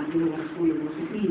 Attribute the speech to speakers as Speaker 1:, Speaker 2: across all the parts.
Speaker 1: más, no, no, no,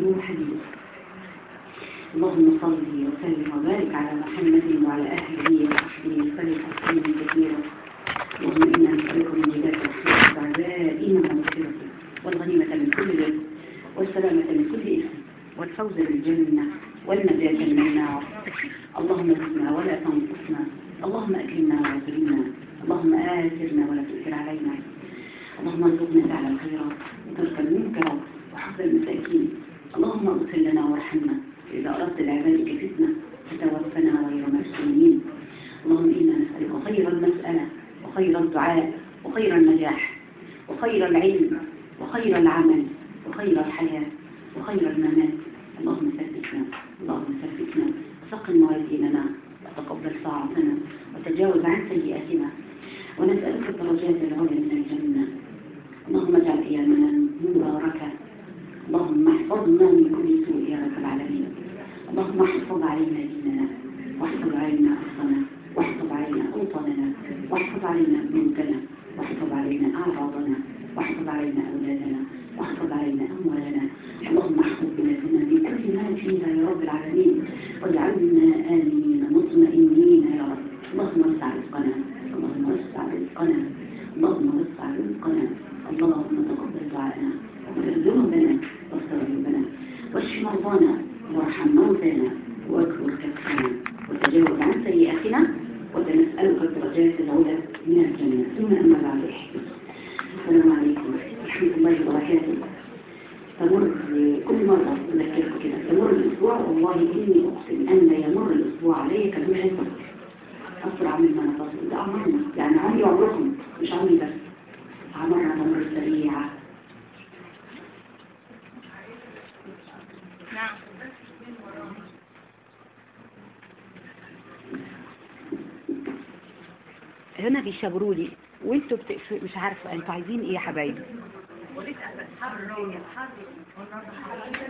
Speaker 1: أنتوا عايزين إيه يا حبايبي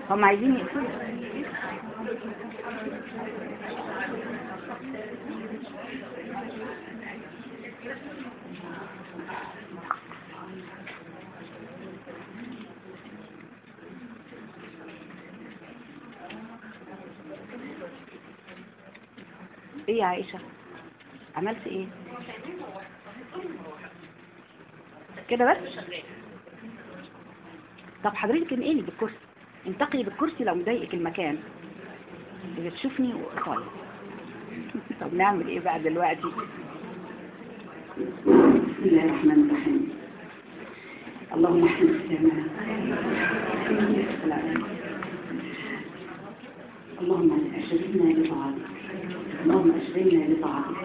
Speaker 1: هم عايزين يقفلوا إيه يا عائشة؟ عملت إيه؟ كده بس. طب حضرتك انقلي بالكرسي. انتقلي بالكرسي لو مضايقك المكان. اذا تشوفني خالص. طب نعمل إيه بقى دلوقتي؟ بسم الله الرحمن الرحيم. اللهم احفظ سلامنا اللهم اشغلنا بطاعتك. اللهم اشغلنا بطاعتك.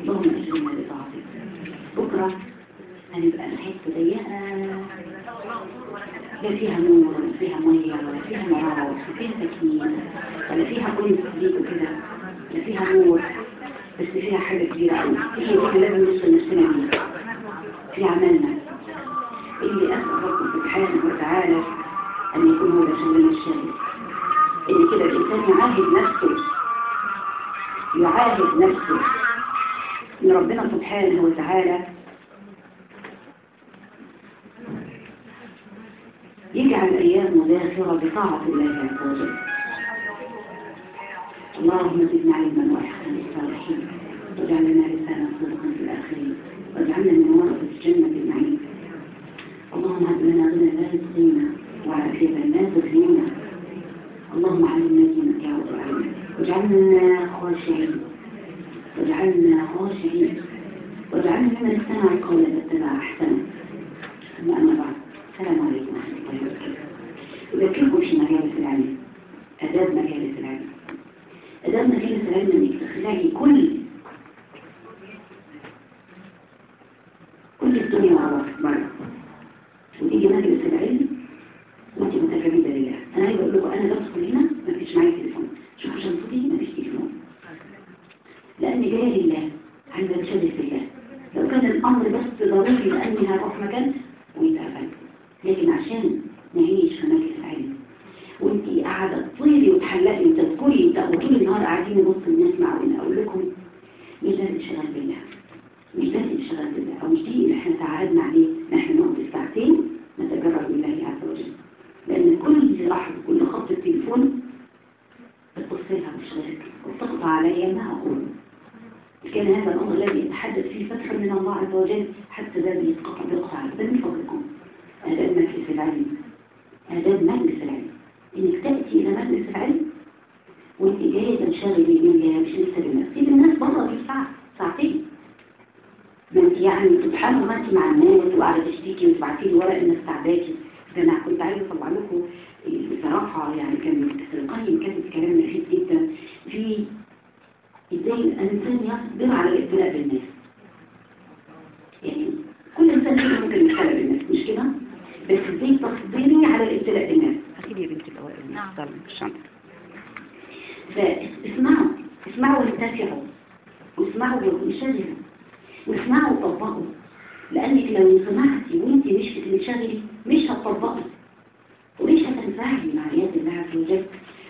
Speaker 1: اللهم اشغلنا بطاعتك. بكرة هنبقى الحته ضيقه لا فيها نور ولا فيها مية ولا فيها مرارة ولا فيها تكييف ولا فيها كل تسليك وكده. لا فيها نور بس فيها حاجة كبيرة قوي هي اللي لازم نوصل نفسنا بيها. في عملنا اللي أسأل ربنا سبحانه وتعالى أن يكون هو ده الشاغل إن كده الإنسان يعاهد نفسه يعاهد نفسه إن ربنا سبحانه وتعالى يجعل أيامه ذاخرة بطاعة الله عز وجل. اللهم زدنا علما وإحسان الصالحين واجعلنا لسانا صدقا في الآخرين. واجعلنا من ورثة الجنة النعيم اللهم هب لنا غنى لا يسقينا وعافية لا تغنينا اللهم علمنا دينك يا رب العالمين. واجعلنا خاشعين. واجعلنا خاشعين. واجعلنا ممن استمع القول فاتبع أحسنه. ثم أما بعد. السلام عليكم ورحمه الله وبركاته اذكركم في مجالس العلم أداب مجالس العلم أداب مجالس العلم إنك تخلعي كل كل الدنيا وراك بره وتيجي مجلس العلم وانت متجرده لله أنا عايزة أقول لكم أنا بدخل هنا ما فيش معايا تليفون. شوفوا شنطتي ما فيش تليفون. لأن جاية لله عند بشهاده الله لو كان الأمر بس ضروري لاني هروح مكان ويتقفل لكن عشان نعيش في مجلس علم وانت قاعدة تطيري وتحلقي وتذكري وطول النهار قاعدين نبص نسمع ونقول لكم مش ده الانشغال بالله. إحنا تعهدنا عليه. نحن نقعد ساعتين نتجرد بالله عز وجل. لأن كل لحظة كل خط التليفون بتبص لها مش غيرك وتقطع علي ما أقول. كان هذا الأمر الذي يتحدث فيه فتح من الله عز وجل حتى ده بيتقطع بيقطع ده من فضلكم. آداب مجلس العلم آداب مجلس العلم إنك تأتي إلى مجلس العلم وانت جاية تنشغلي بيه مش لسه بالناس سيب الناس بره في ساعة ساعتين ما انت يعني سبحان الله انت مع الناس وقاعدة تشتكي وتبعتي لي ورق الناس تعباكي ده أنا كنت عايزة اطلع لكم بصراحة يعني كان القيم كانت كلام مفيد جدا في إزاي الانسان يصبر على الابتلاء بالناس يعني كل إنسان ممكن يبتلى بالناس مش كده؟ بس إزاي تصبري على الابتلاء بالناس. اخيلي يا بنتي الاوائل
Speaker 2: نعم.
Speaker 1: الشنطة فاسمعوا اسمعوا وانتفعوا واسمعوا وانشغلوا. واسمعوا وطبقوا. لأنك لو سمعتي وانت مش بتنشغلي مش هتطبقي. ومش هتنفعلي مع ايات الله عز وجل.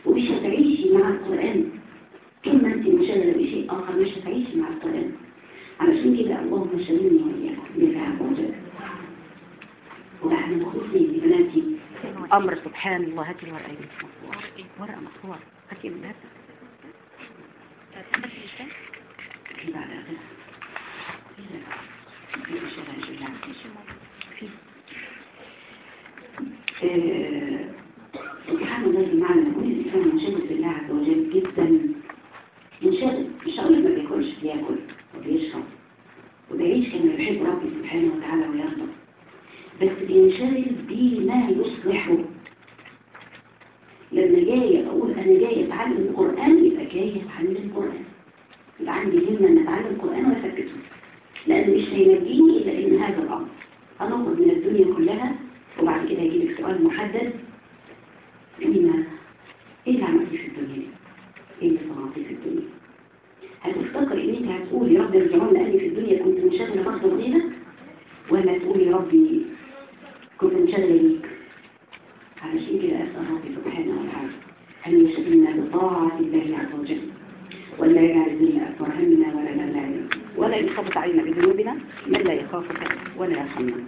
Speaker 1: ومش هتعيشي مع القرآن. طول ما انت منشغله بشيء آخر مش هتعيشي مع القرآن. علشان كده اللهم شغلني واياكم بالله عز وجل ونحن مخلصين لبناتي أمر سبحان الله. هاتي الورقة دي مصور ورقة مصور هاتي آه، سبحان الله بمعنى كل الإنسان منشغل بالله عز وجل جدا. منشغل مش هقول ما بياكلش بياكل وبيشرب وبيعيش كما يحب ربي سبحانه وتعالى ويرضى. بس بينشغل بما يصلحه لما جاي أقول أنا جاي أتعلم القرآن يبقى جاي أتعلم القرآن. يبقى عندي همة ان أتعلم القرآن وأثبته. لأن مش هينجيني إلا إن هذا الأمر. هنخرج من الدنيا كلها وبعد كده هيجي لك سؤال محدد. لما إيه اللي عملتي في الدنيا؟ دي؟ إيه اللي صنعتي في الدنيا؟ هتفتكر ان انت هتقول يا رب ارجعون لأني في الدنيا كنت منشغله برضه بغيرك ولا تقول يا ربي منشغله ليك علشان كده اسال ربي سبحانه وتعالى. ان يشغلنا بطاعة الله عز وجل؟ ولا الدنيا أكبر همنا ولا مبلغ علمنا ولا يخبط علينا بذنوبنا من لا يخافك ولا يرحمنا.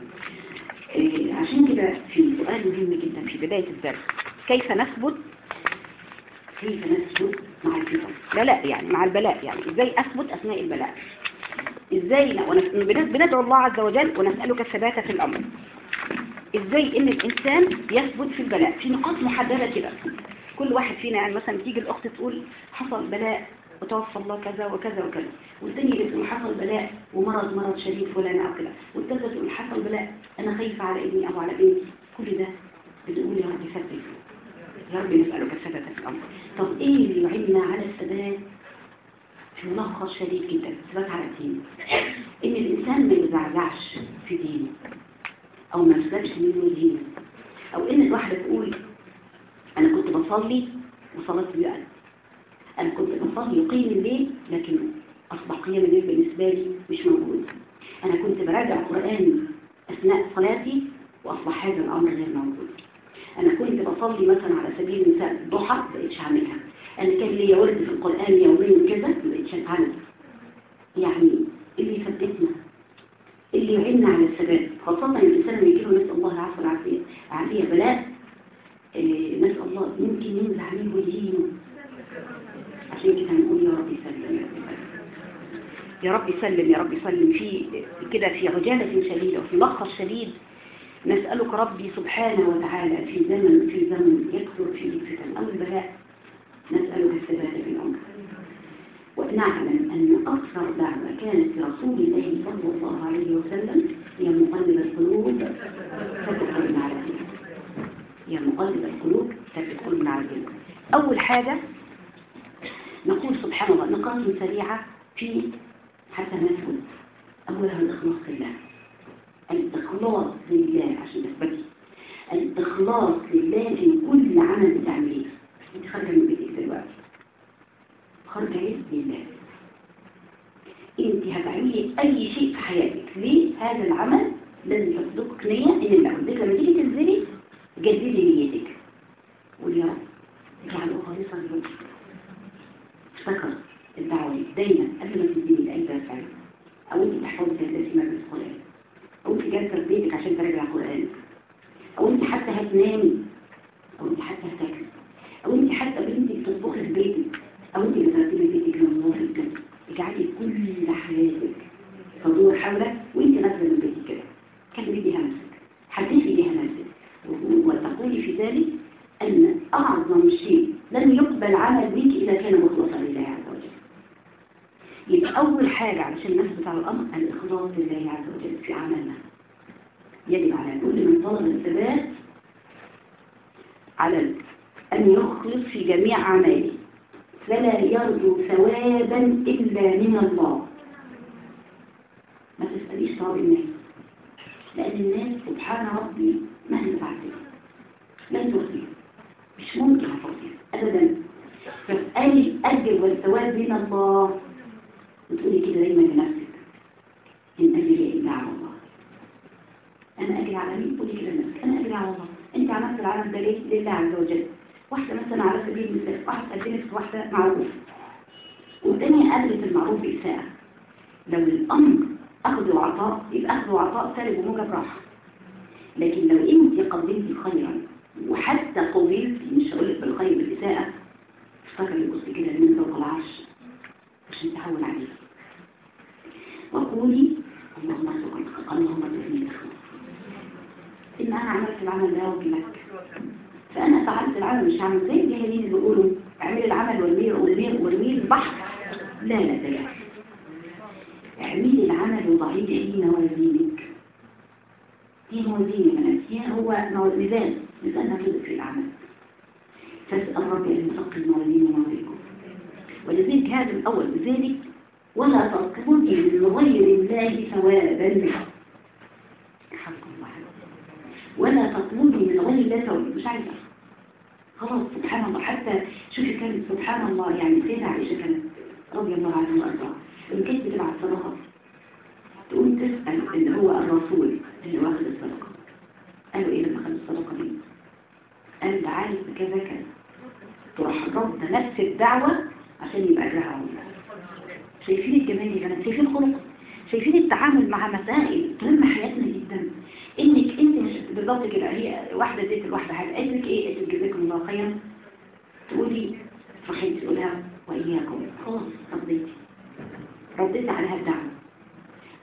Speaker 1: إيه، عشان كده في سؤال مهم جدا في بداية الدرس. كيف نثبت؟ كيف نثبت مع لا لا يعني مع البلاء يعني. إزاي أثبت أثناء البلاء؟ إزاي؟ بندعو الله عز وجل ونسألك الثبات في الأمر. إزاي ان الانسان يثبت في البلاء في نقاط محددة كده. كل واحد فينا يعني مثلا تيجي الاخت تقول حصل بلاء وتوفى الله كذا وكذا وكذا. والتانية بتقول حصل بلاء ومرض مرض شديد فلان أو كده. والتالتة تقول حصل بلاء أنا خايفة على ابني أو على بنتي. كل ده بتقول يا رب ثبت. يا رب نسألك الثبات في الأمر. طب إيه اللي يعيننا على الثبات؟ في ملخص شديد جدا الثبات على الدين. إن الإنسان ما يزعزعش في دينه. أو ما يسلبش منه دينه أو إن الواحدة تقول أنا كنت بصلي وصلاة بيئة أنا كنت بصلي قيم الليل لكن أصبح قيام الليل بالنسبة لي مش موجود. أنا كنت براجع قرآن أثناء صلاتي وأصبح هذا الأمر غير موجود. أنا كنت بصلي مثلا على سبيل المثال الضحى ما بقتش أعملها. أنا كان ليا ورد في القرآن يوميا كذا ما بقتش افعله يعني اللي يثبتنا اللي يعيننا على الثبات خاصة الإنسان لما يجيله نسأل الله العفو والعافية عافية بلاء إيه، نسأل الله يمكن ينزع منه دينه عشان كده هنقول يا رب سلم يا رب سلم. يا رب سلم في كده في عجالة شديدة وفي ملخص شديد. نسألك ربي سبحانه وتعالى في زمن في زمن يكثر فيه الفتن أو البلاء نسألك الثبات في الأمر ونعلم أن أكثر دعوة كانت لرسول الله صلى الله عليه وسلم هي مقلب القلوب ثبت قلوبنا على هي مقلب القلوب ثبت قلوبنا على أول حاجة نقول سبحان الله نقاط سريعة في نثبت أولها الإخلاص لله. الإخلاص لله عشان تثبتي الإخلاص لله في كل عمل بتعمليه أنت خارجة من خارجة لله انت هتعملي أي شيء في حياتك. ليه؟ هذا العمل لازم تصدقك نية إن الله قلت لما تيجي تنزلي جددي نيتك. قولي يا رب اجعله خالصا لوجهك افتكر الدعوة دايما قبل ما لأي درس علم أو أنت تحفظي ثلاثة ما بالقرآن أو بيتك عشان تراجع القرآن. أو أنت حتى هتنامي. أو أنت حتى هتاكلي. أو أنت حتى بنتك بتطبخي في بيتك. أو انت بترتبي بيتك لنظافه اجعلي كل حياتك تدور حولك وأنت نازلة من بيتك كده. كلمي بيها نفسك. حدثي بيها نفسك. وتقولي في ذلك أن أعظم شيء لن يقبل عمل بك إذا كان مخلصا لله عز وجل. يبقى أول حاجة علشان نثبت على الأمر الإخلاص لله عز وجل في عملنا. يجب على كل من طلب الثبات على أن يخلص في جميع أعماله. فلا يرجو ثوابا إلا من الله. ما تسأليش ثواب الناس. لأن الناس سبحان ربي مهما بعدين لن تخفي مش ممكن هتخفي أبدا. فاسألي الأجر والثواب من الله. وتقولي كده دايما لنفسك. إن أجري إلا على الله. أنا أجري على مين؟ قولي كده لنفسك. أنا أجري على الله. أنت عملت العمل ده ليه؟ لله عز وجل. واحدة مثلا على سبيل المثال واحدة قدمت واحدة معروف والتانية قابلت المعروف بإساءة. لو الأمر أخذ وعطاء يبقى أخذ وعطاء سالب وموجب راحة. لكن لو أنت قدمتي خيرا وحتى قبلتي مش هقول لك بالخير بالإساءة افتكري بصي كده من فوق العرش عشان تهون عليك وقولي اللهم ارزقك اللهم ارزقني إن أنا عملت العمل ده وجلك فأنا فعلت العمل مش هعمل زي الجاهلين اللي بيقولوا اعملي العمل والمير والمير والمير البحر. لا لا ده اعملي العمل وضعيه في موازينك. دي موازين يا بنات هي هو ميزان ميزان هتدرك في العمل. فاسأل ربي أن يثقل الموازين وموازينكم ولذلك هذا الأول بذلك ولا تطلبي من غير الله ثوابا. حق الله ولا تطلبي من غير الله ثوابا مش عايزة. خلاص سبحان الله. حتى شوفي كانت سبحان الله. يعني سيدة عائشة كانت رضي الله عنها وأرضاها. إن كانت بتبعت صدقة تقوم تسأل اللي هو الرسول اللي واخد الصدقة. قالوا إيه لما خد الصدقة دي؟ قال ده عارف كذا كذا. تروح رد نفس الدعوة عشان يبقى أجرها الله شايفين الجمال يا بنات شايفين الخلق؟ شايفين التعامل مع مسائل تهم حياتنا انك بالضبط كده. هي واحدة اديت الواحده حاجة قالت لك إيه؟ قالت لك خيرا. تقولي تروحي تقولها وإياكم. خلاص رديتي رديتي عليها الدعوه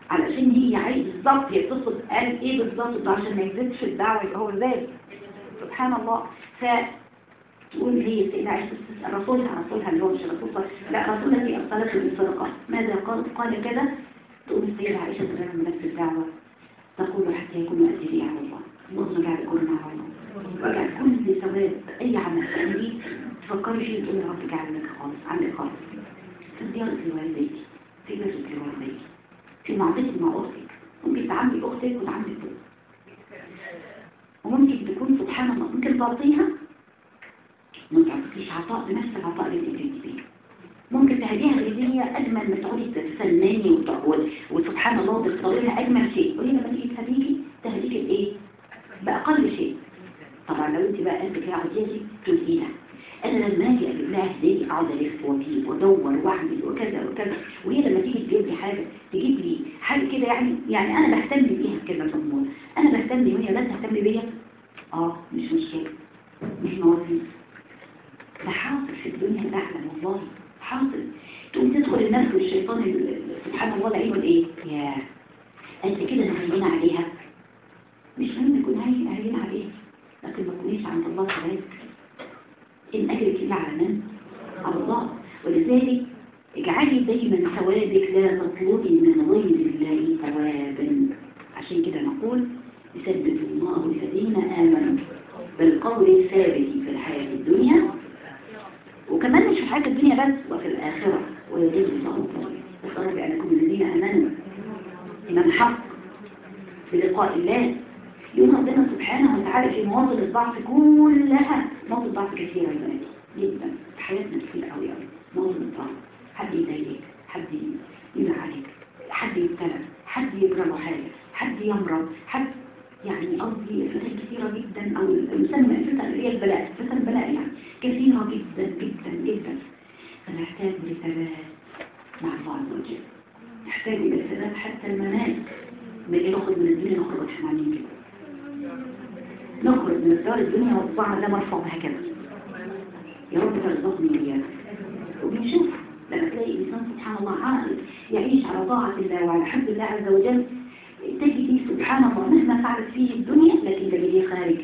Speaker 1: علشان هي عايز بالظبط هي تقصد قال إيه بالظبط؟ عشان ما يزيدش الدعوة يبقى هو زاد سبحان الله. ف تقول هي سيدنا عائشة تسأل رسولها رسولها اللي هو مش رسول لا رسولها في أرسلته بالصدقة ماذا قال؟ قال كذا. تقول السيدة عائشة تغير من نفس الدعوة تقول حتى يكون أجري على الله. اللهم جعل كل الله وجعل كل ثواب أي عمل تعمليه تفكري فيه تقول يا رب جعل لك خالص عندك خالص. في زيارة لوالديك في بيت لوالديك في معاملتك مع أختك ممكن تعاملي أختك وتعاملي أختك وممكن تكون سبحان الله ممكن تعطيها ما تعطيش عطاء بنفس العطاء اللي انت بتديه ممكن تهديها هدية أجمل ما تقولي تسناني وسبحان الله وتختاري لها أجمل شيء. قولي لما تيجي تهديكي؟ بأقل شيء. طبعا لو أنت بقى قلبك يا عزيزي تنسيها أنا لما أجي أجيب لها هدية أقعد ألف وأجيب وأدور وأعمل وكذا وكذا وهي لما تيجي تجيب لي حاجة تجيب لي حاجة كده يعني يعني أنا بهتم بيها كده الأمور أنا بهتم وهي لا تهتم بيها آه مش مشكلة. مش موازين ده حاصل في الدنيا نعلم والله. حاصل. تقوم تدخل النفس والشيطان سبحان الله العين والايه يا أنت كده مهين عليها. مش مهم نكون هين عليها لكن ما تكونيش عند الله كذلك إن اجرك الا على من؟ على الله. ولذلك اجعلي دايما ثوابك لا تطلبي من غير الله ثوابا. عشان كده نقول يثبت الله الذين آمنوا بالقول الثابت في الحياة الدنيا. وكمان مش في حياة الدنيا بس وفي الآخرة. ويجب الله وقال بأنكم الذين أمنوا. إمام حق بلقاء الله. يوم ربنا سبحانه وتعالى في مواطن الضعف كلها مواطن ضعف كثيرة يا بناتي جدا. في حياتنا كتير قوي قوي. مواطن الضعف. حد يضايقك حد يمنع عليك حد يبتلى حد يجرى حاجة حد يمرض حد يعني قصدي فتن كثيرة جدا أو الفتن اللي هي البلاء فتن البلاء يعني كثيرة جدا جدا جدا. فنحتاج لثبات مع الله عز وجل. نحتاج إلى ثبات حتى المنال من نخرج من الدنيا نخرج وإحنا عاملين كده نخرج من الدار الدنيا وطبعا ده مرفوع هكذا يا رب ترزقني وإياك وبنشوف لما تلاقي الإنسان سبحان الله عاقل يعيش على طاعة الله وعلى حب الله عز وجل. تجد سبحان الله مهما فعلت فيه الدنيا لكن تجديه خارج.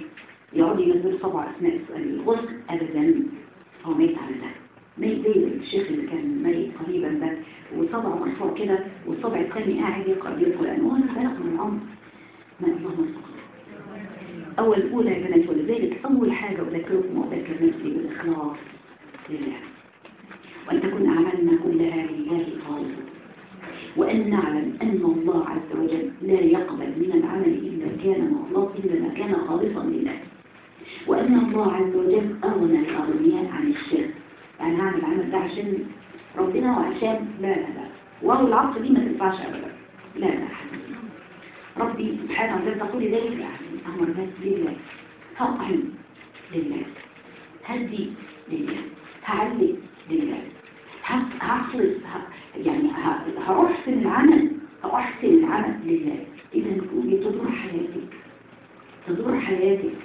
Speaker 1: يقعد ينزل صبع أثناء الغسل أبدا. هو ميت على ده ميت زي الشيخ اللي كان ميت قريبا ده. وصبعه مرفوع كده والصبع الثاني قاعد يقرأ بالقرآن وهو بلغ من العمر ما اللهم استغفر أول أولى يا بنات ولذلك أول حاجة أذكركم وأذكر نفسي بالإخلاص لله. وأن تكون أعمالنا كلها لله خالصة وأن نعلم أن الله عز وجل لا يقبل من العمل إلا كان مخلص إلا ما كان خالصا لله. وأن الله عز وجل أغنى الأغنياء عن الشرك يعني هعمل العمل ده عشان ربنا وعشان لا لا لا. واو العصر دي ما تنفعش أبدا. لا لا حبيبي. ربي سبحانه وتعالى تقول ذلك يعني أمر الناس لله. هطعم لله. هدي لله. هعلي لله. هخلص يعني هأحسن العمل هأحسن العمل لله. إذا تقولي تدور حياتك. تدور حياتك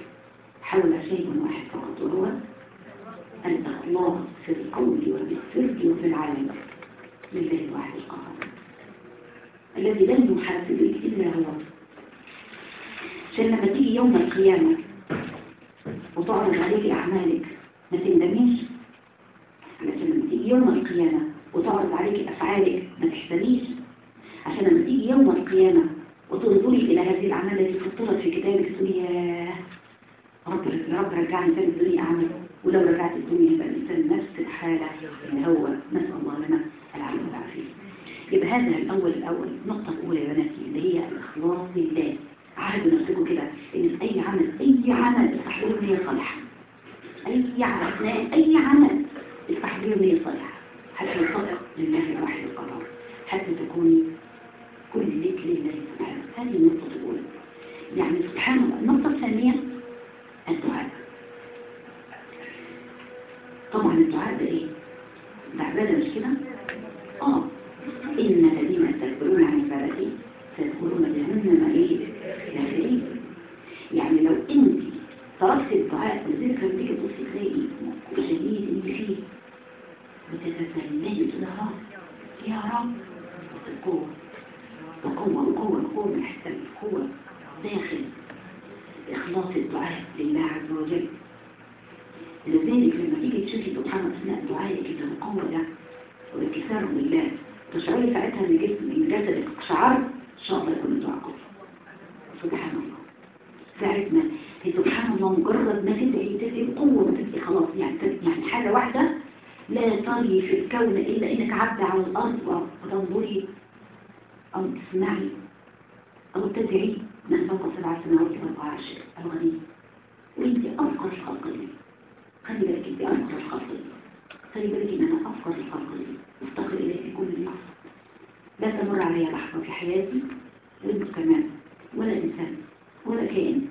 Speaker 1: حول شيء واحد فقط وهو الإخلاص في القول وبالسر وفي العلم لله الواحد القهار الذي لن يحاسبك إلا هو. عشان لما تيجي يوم القيامة. وتعرض عليك أعمالك. ما تندميش؟ علشان لما تيجي يوم القيامة. وتعرض عليك أفعالك. ما تحزنيش؟ عشان لما تيجي يوم القيامة. وتنظري إلى هذه الأعمال التي فطرت في كتابك. تقولي رب رب رجعني تاني الدنيا أعمل. ولو رجعت الدنيا يبقى الإنسان نفس الحالة. اللي هو نسأل الله لنا العافية. والعافية يبقى هذا الأول الأول النقطة الأولى يا بناتي اللي هي الإخلاص لله. عهدوا نفسكم كده إن أي عمل أي عمل استحضروا نية صالحة أي عمل أي عمل استحضروا نية صالحة حتى يصدق لله الواحد القرار حتى تكوني كلك لله سبحانه هذه النقطة الأولى. يعني سبحان الله. النقطة الثانية الدعاء. طبعا الدعاء ده إيه؟ ده عبادة مش كده؟ آه. إن الذين يستكبرون عن عبادتي سيدخلون جهنم؟ داخلين يعني لو أنت تركت الدعاء ولذلك لما تيجي تبصي تلاقي شديد انت فيه بتتسلمي كده رب يا رب القوة القوة القوة القوة من حتى القوة. داخل إخلاص الدعاء لله عز وجل. لذلك لما تيجي تشوفي سبحان أثناء دعائك كده القوة ده والانكسار بالله تشعري ساعتها ان جسم جسدك شعر ان شاء الله يكون قوي سبحان الله. ساعة ما هي سبحان الله مجرد ما تدعي تدعي قوة ما تدعي خلاص. يعني يعني حاجة واحدة لا تري في الكون إلا إنك عبد على الأرض وتنظري. أو تسمعي أو تدعي؟ من فوق سبع سماوات وأربع عشر الغني. وانت أفقر الخلق لي خلي بالك انت أفقر الخلق خلي بالك ان أنا أفقر الخلق لي أفتقر إليك كل الناس لا تمر علي لحظة في حياتي. وانت كمان ولا إنسان ولا كائن.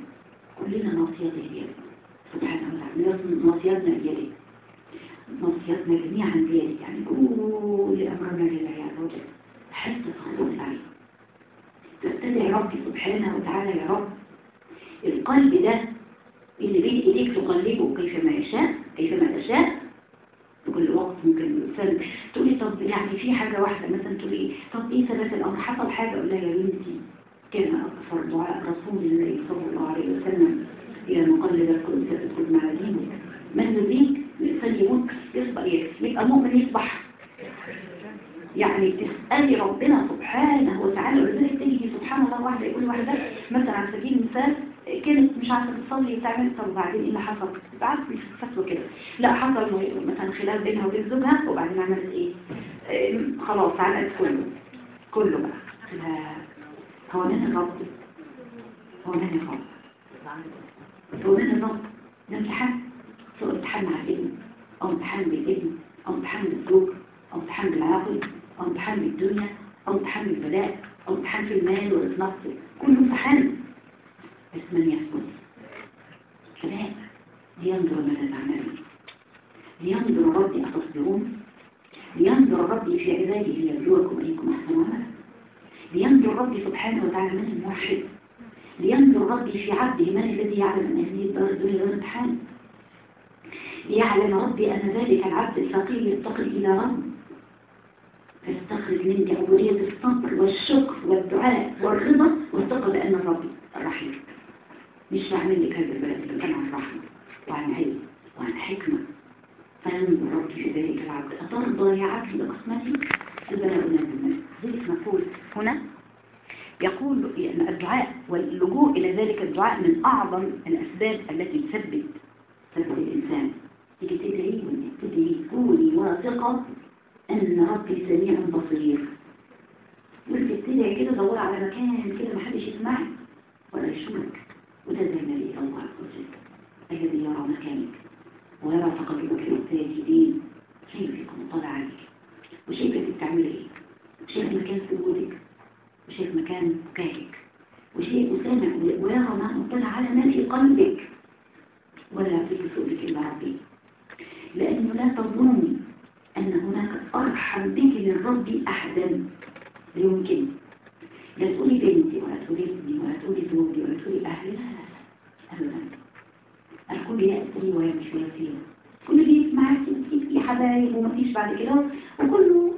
Speaker 1: كلنا ناصيته بيده سبحانه وتعالى ناصيتنا بيده ناصيتنا جميعا بيده يعني كل أمرنا لله عز وجل حتى تخلص عليه تستدعي ربي سبحانه وتعالى يا رب. القلب ده اللي بين إيديك تقلبه كيفما يشاء كيفما تشاء. في كل وقت ممكن الإنسان تقولي طب يعني في حاجة واحدة مثلا تقولي طب إيه ثبات الامر حصل حاجة أقول لها يا بنتي. كان أكثر دعاء رسول الله صلى الله عليه وسلم يا مقلب القلوب ثبت مع دينك من يريد الانسان يموت يصبح يبقى المؤمن يصبح. يعني تسألي ربنا سبحانه وتعالى. ولذلك تيجي سبحان الله واحدة يقول واحدة؟ مثلا على سبيل المثال كانت مش عارفة تصلي تعمل طب وبعدين إيه اللي حصل؟ بعد فتوى كده لا حصل مثلا خلاف بينها وبين زوجها وبعدين عملت إيه؟ خلاص علقت كله. كله بقى. هو من الرب هو من الرب هو من الرب ده امتحان. سواء امتحان مع الابن أو امتحان بالابن أو امتحان بالزوج أو امتحان بالعقل أو امتحان بالدنيا أو امتحان بالبلاء أو امتحان في المال والنفس كله امتحان. من يثبت فلا لينظر ماذا تعملون لينظر ربي أتصبرون لينظر ربي في عباده ليبلوكم أيكم أحسن عملا لينظر ربي سبحانه وتعالى من الموحد لينظر ربي في عبده من الذي يعلم أن هذه الدنيا غير امتحان ليعلم ربي أن ذلك العبد الفقير يفتقر إلى رب فيستخرج منك عبودية الصبر والشكر والدعاء والرضا والثقة بأن الرب الرحيم مش هعمل لك هذا البلد كان عن رحمة وعن علم وعن حكمة. فينظر ربي في ذلك العبد. أترضى يا عبد بقسمتي البلاء من الناس ذلك نقول هنا يقول يعني الدعاء واللجوء إلى ذلك الدعاء من أعظم الأسباب التي تثبت ثبت الإنسان. تيجي تدعي تدعي قولي واثقة أن ربي سميع بصير. وانت تدعي كده دور على مكان كده محدش يسمعك ولا يشوفك. ليه الله عز وجل الذي يرى مكانك ويرى تقلبك الساجدين شايفك مطلع عليك وشايفك بتعمل إيه وشايف مكان سجودك وشايف مكان بكائك وشايف وسامع ويرى ما مطلع على ما في قلبك ولا يعطيك سؤلك إلا ربي لأنه لا تظني أن هناك أرحم بك من ربي أحدا يمكن لا تقولي بنتي ولا تقولي ابني ولا تقولي زوجي ولا تقولي أهلي. لا لا الكل يأتي ويمشي ويسير كل دي معاك في حبايب ومفيش بعد كده. وكله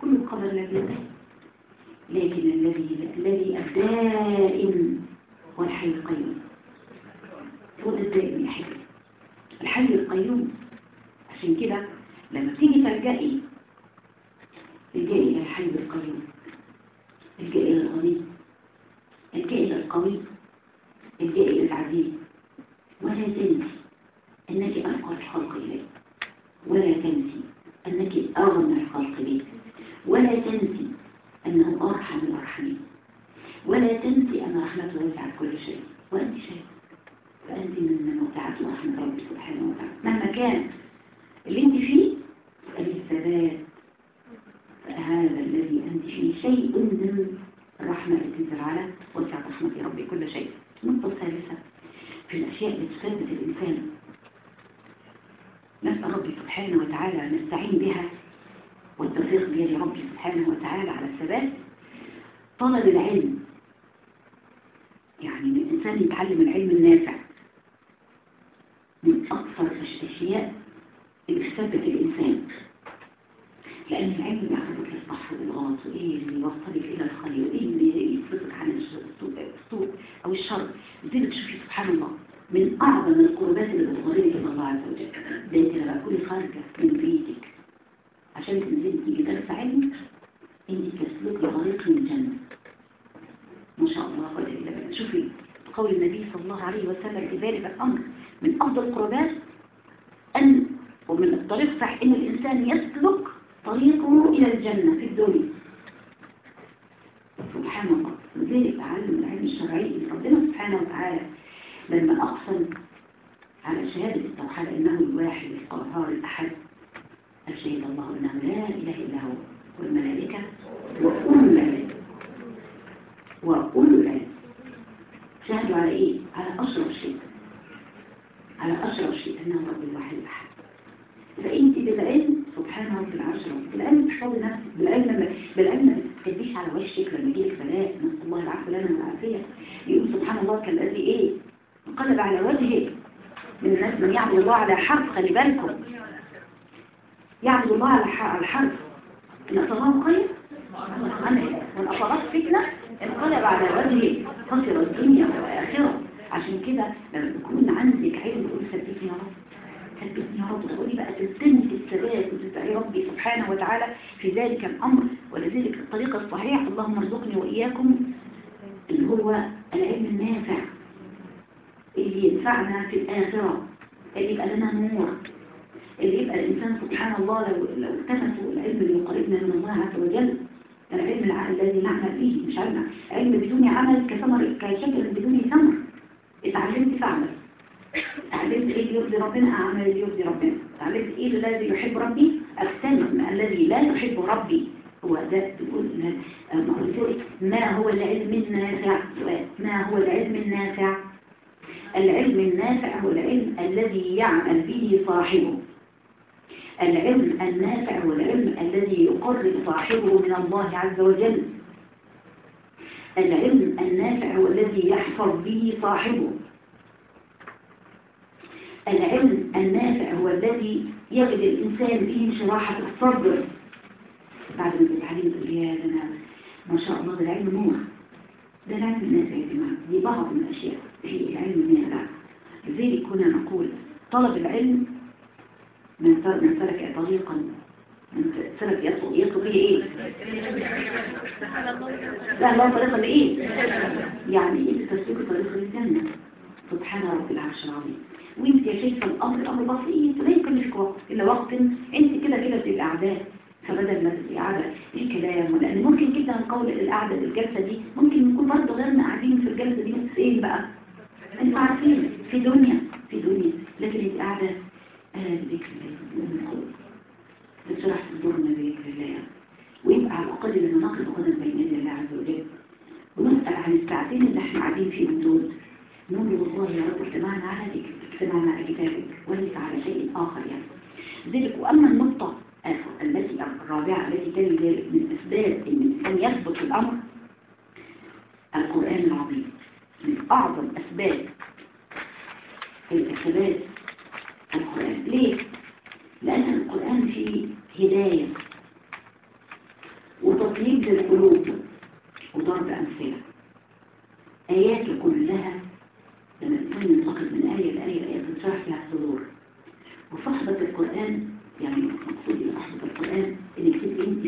Speaker 1: كله قدر الذي لكن الذي الذي الدائم هو الحي القيوم. هو الدائم حبيبي. الحي القيوم. عشان كده لما تيجي تلجئي تلجئي إلى الحي القيوم تلجئي إلى الغني تلجئي يعمل به صاحبه. العلم النافع هو العلم الذي يقرب صاحبه من الله عز وجل. العلم النافع هو الذي يحفظ به صاحبه. العلم النافع هو الذي يجد الإنسان فيه انشراحة الصدر بعد ما تتعلم تقول يا أنا ما شاء الله ده العلم نور. ده العلم النافع يا جماعة. دي بعض من الأشياء. في العلم النافع. لذلك كنا نقول طلب العلم من من سلك طريقا من سلك يطلب يطلب به إيه؟ لا الله طريقا لإيه؟ يعني انت تسلك طريق الجنه سبحان رب العرش العظيم. وإنت يا شايفه الأمر الأمر بسيط لا يكلفك وقت إلا وقت. إنت كده كده بتبقى اعداء فبدل ما تبقى قاعدة في كلام لأن ممكن جدا قول القعدة الجلسة دي ممكن نكون برضه غيرنا قاعدين في الجلسة دي. بس إيه بقى؟ إنتوا عارفين في دنيا في دنيا. لكن الله بتشرح صدورنا بذكر الله ويبقى على الأقل لما قدم بين يدي الله عز وجل. ونسأل عن الساعتين اللي إحنا قاعدين فيهم دول. نقول له والله يا رب اجتمعنا على ذكرك اجتمعنا على كتابك. وليس على شيء آخر يعني. ذلك وأما النقطة التي الرابعة التي تلي ذلك من أسباب أن الإنسان يثبت الأمر القرآن العظيم من أعظم أسباب الثبات القرآن ليه؟ لأن القرآن فيه هداية وتطيب للقلوب وضرب أمثلة. آيات كلها لما الإنسان ينتقل من آية لآية لآية تتشرح فيها الصدور وصحبة القرآن يعني مقصود صحبة القرآن إنك تبقى أنت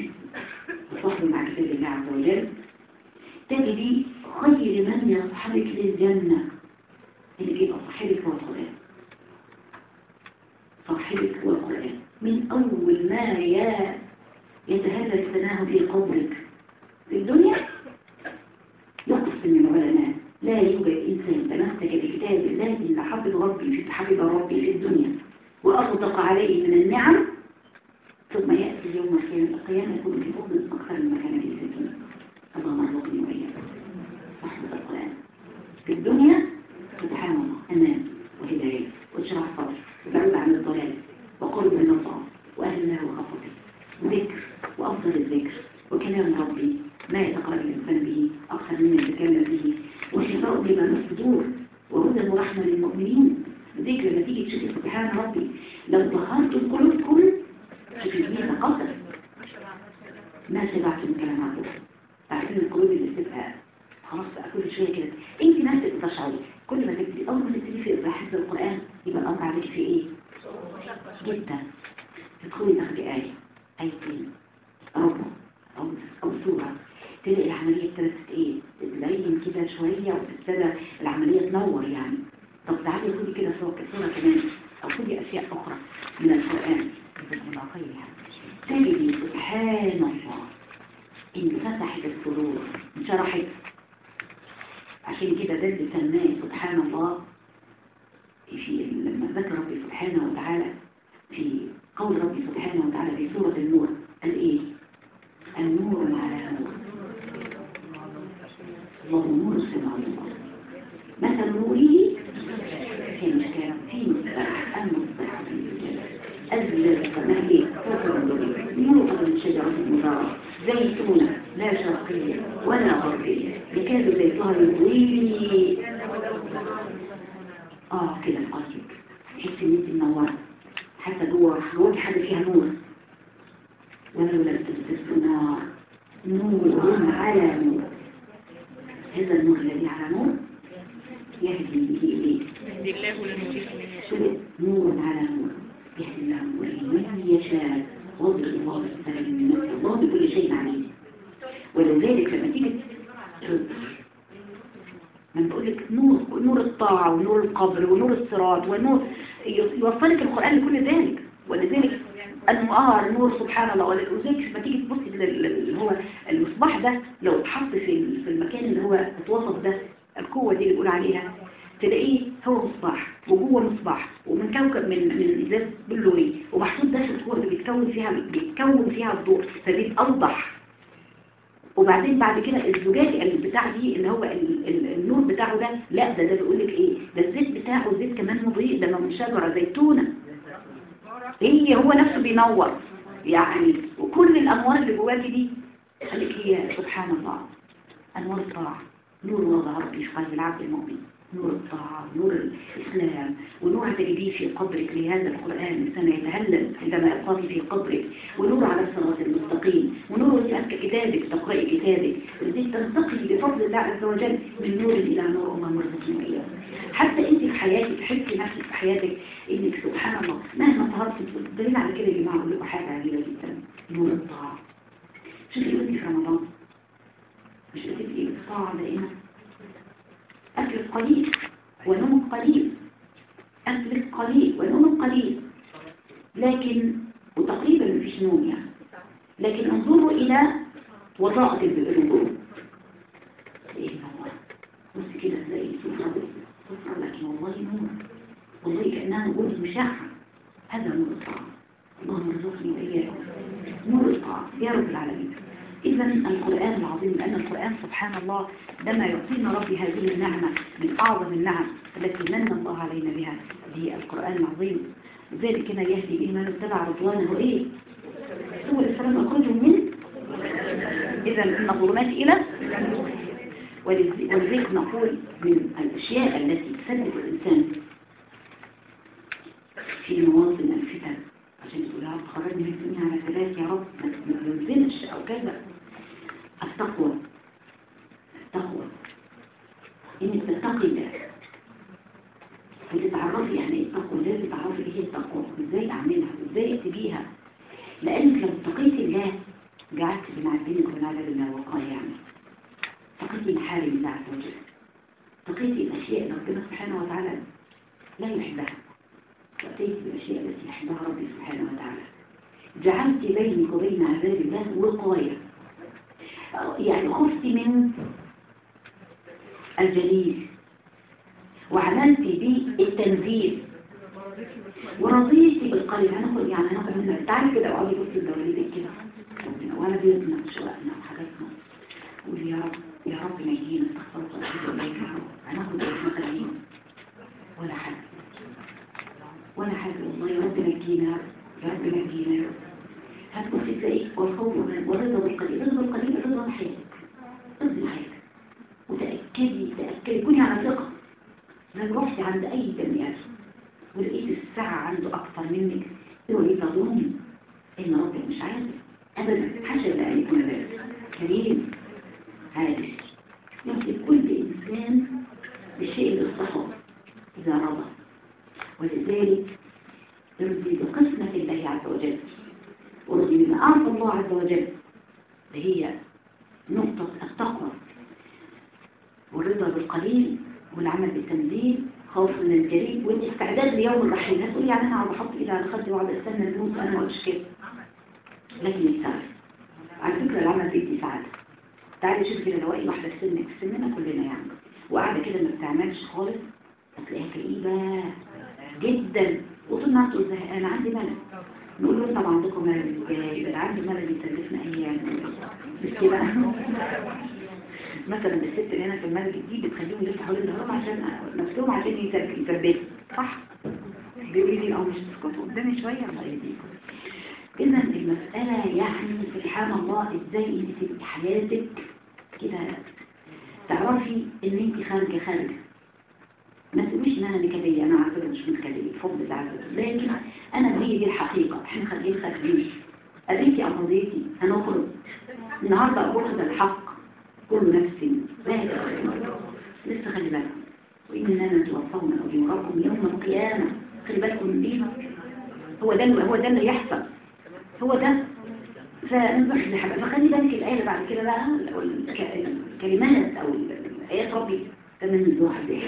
Speaker 1: وصحبة مع كتاب الله عز وجل. تجدي خير من يصحبك للجنة. اللي صاحبك هو القرآن صاحبك هو القرآن من أول ما يتهلك سناه في قبرك في الدنيا يقص من العلماء لا يوجد إنسان تمسك بكتاب الله إلا حفظ ربي في حفظ ربي في الدنيا وأصدق عليه من النعم ثم يأتي يوم القيامة يكون في فضل أكثر مما كان في الدنيا اللهم ارزقني وإياك صحبة القرآن في الدنيا الله أمان وهداية وإشراح صدر وبعد عن الضلال وقرب الله وأهل الله وخفته وذكر وأفضل الذكر وكلام ربي ما يتقرب الإنسان به أكثر مما يتكلم به. وشفاء بما في الصدور وهدى ورحمة للمؤمنين. ذكر لما تيجي تشوفي سبحان ربي. لو ظهرت القلوب كل شوفي مين قصر ما سمعت من كلام عبد عارفين القلوب اللي بتبقى خلاص بقى كل شوية كده. أنت نفسك بتشعري كل ما تبتدي اول ما تبتدي في حفظ القرآن يبقى الأمر عليك في إيه؟ جدا. تدخلي تاخدي آية ايتين ربع أو أو سورة. تلاقي العملية ابتدت إيه؟ تبين كده شوية وتبتدى العملية تنور يعني. طب تعالي خدي كده صوره كمان. أو خدي أشياء أخرى من القرآن. جزاكم الله خير سبحان الله إن فتحت الصدور انشرحت. عشان كده ده اللي سماه سبحان الله في لما ذكر ربي سبحانه وتعالى في قول ربي سبحانه وتعالى في سورة النور قال إيه؟ النور على نور. الله نور والأرض. مثل نوره مشكلة في مصباح المصباح في الجنة أزل فمهلي فوق النور يوقد من شجرة مضارة زيتونة لا شرقية ولا غربية. يكاد زيتها يضوي آه كده في قلبك تحس إن أنت منورة. حتى جوه جوه حاجة فيها نور. ولولا تلبس نار نور على نور. هذا النور الذي على نور يهدي به
Speaker 2: يشاء
Speaker 1: نور على نور. يهدي الله من يشاء؟ وضع الله السلام من نفسه الله بكل شيء عليم ولذلك لما تيجي من بقول لك نور نور الطاعة ونور القبر ونور الصراط ونور يوصلك القرآن لكل ذلك. ولذلك النهار نور سبحان الله. ولذلك ما تيجي تبصي اللي هو المصباح ده لو اتحط في في المكان اللي هو اتوصف ده القوة دي اللي بيقول عليها تلاقيه هو مصباح وجوه مصباح. ومن كوكب من من ازاز بلوري. ومحطوط داخل القوة اللي بيتكون فيها بيتكون فيها الضوء. فبيتأوضح وبعدين بعد كده الزجاج البتاع دي اللي هو ال ال النور بتاعه ده لا ده ده بيقول لك إيه؟ ده الزيت بتاعه زيت كمان مضيء ده من شجرة زيتونة. هي هو نفسه بينور. يعني وكل الأموال اللي جواكي دي لك هي سبحان الله. أنوار الطاعة. نور ربي في قلب العبد المؤمن. نور الطاعة نور الإسلام ونور تجديه في قبرك لهذا القرآن. سنة يتهلل عندما يلقاك في قبرك. ونور على الصراط المستقيم. ونور لأنك كتابك تقرأي كتابك. وإزاي ترتقي بفضل الله عز وجل من نور إلى نور الله مرزقنا إياه حتى أنت في حياتك تحسي نفسك في حياتك إنك سبحان الله مهما طهرت دليل على كده جماعة أقول لكم حاجة عجيبة جدا. نور الطاعة. شوفي وأنت في رمضان. مش بتبقي بالطاعة دائما. أكل قليل ونوم قليل. أكل قليل ونوم قليل. لكن وتقريبا مفيش نوم يعني؟ لكن انظروا إلى وضاءة الوجوه إيه الله بص كده تلاقي سفرة سفرة لكن والله نور. والله كأنها وجود مشاعة هذا نور الطاعة اللهم ارزقني وإياكم. نور الطاعة يا رب العالمين. إذا القرآن العظيم لأن القرآن سبحان الله لما يعطينا ربي هذه النعمة من أعظم النعم التي من الله علينا بها هي القرآن العظيم. لذلك كان يهدي إلى من اتبع رضوانه إيه؟ سوى السلام أخرجوا من إذا من الظلمات إلى ولذلك نقول من الأشياء التي تسدد الإنسان في مواطن الفتن. عشان تقول يا رب خرجني من الدنيا على ثلاث يا رب ما تنزلش أو كذا. التقوى التقوى إنك تتقي الله وتتعرفي يعني إيه التقوى إزاي تتعرفي إيه التقوى إزاي أعملها؟ إزاي اتي بيها لأنك لو اتقيتي الله جعلت بين عبدينك وبين عذاب الله وقاية يعني. اتقيتي محارم الله عز وجل اتقيتي الاشياء اللي ربنا سبحانه وتعالى لا يحبها. واتيت بالاشياء التي يحبها ربي سبحانه وتعالى. جعلت بينك وبين عذاب الله وقاية. يعني خفت من الجليل وعملت به التنزيل ورضيت بالقليل هناخد يعني هناخد منها تعالي كده وقعدي بص الدواليب كده. وأنا بيتنا وشوقنا وحاجاتنا قول يا رب يا رب نجينا استغفرت الله يا رب هناخد خلينا ولا حاجة. ولا حاجة والله يا رب نجينا يا رب نجينا يا رب هتبص تلاقي والخوف والرضا بالقليل الرضا بالقليل الرضا بحياتك ارضي حياتك وتأكدي تأكدي كوني على ثقة. لو رحتي عند أي بني آدم ولقيت الساعة عنده أكثر منك اوعي تظني إن ربك مش عادل أبدا. حاشا أن يكون ذلك كريم. عادل يعطي كل إنسان اللي اصطفى إذا رضى. ولذلك يرضي بقسمة الله عز وجل. ورضي بما أعطى الله عز وجل هي نقطة التقوى والرضا بالقليل والعمل بالتنزيل خوف من الجليل والاستعداد ليوم الرحيل. هتقول يعني أنا عم بحط إيدي على خدي وقعد أستنى الموت قلتش كده. لكن يستعد على فكرة العمل بيدي سعادة. تعالي شوف كده لو أي واحدة في سنك في سننا كلنا يعني. وقاعدة كده ما بتعملش خالص هتلاقيها كئيبة جدا. وطول ما تقول أنا عندي ملل. نقول له ما عندكم ملل يبقى يسلفنا أيام. مش كده؟ مثلا الست اللي هنا في المسجد دي بتخليهم يلفوا حوالين ظهرهم عشان نفسهم عشان يثبتوا صح؟ بيقولوا لي آه مش تسكتوا قدامي شوية الله يهديكم. اذا المسألة يعني سبحان الله إزاي أنت تبقي حياتك كده تعرفي إن أنت خارجة خارجة. ما تقوليش إن أنا نكديه أنا على مش نكديه عز وجل لكن أنا هي دي الحقيقة إحنا خارجين؟ خارجين أو قضيتي هنخرج. النهارده اخذ الحق. كل نفس ذات لسه خلي بالكم. وإننا نتوفون أجوركم يوم القيامة. خلي بالكم من دي هو ده هو ده اللي يحصل. هو ده. فخلي بالك اللي بعد كده بقى الكلمات أو الآيات ربي. تمام الزوحة دي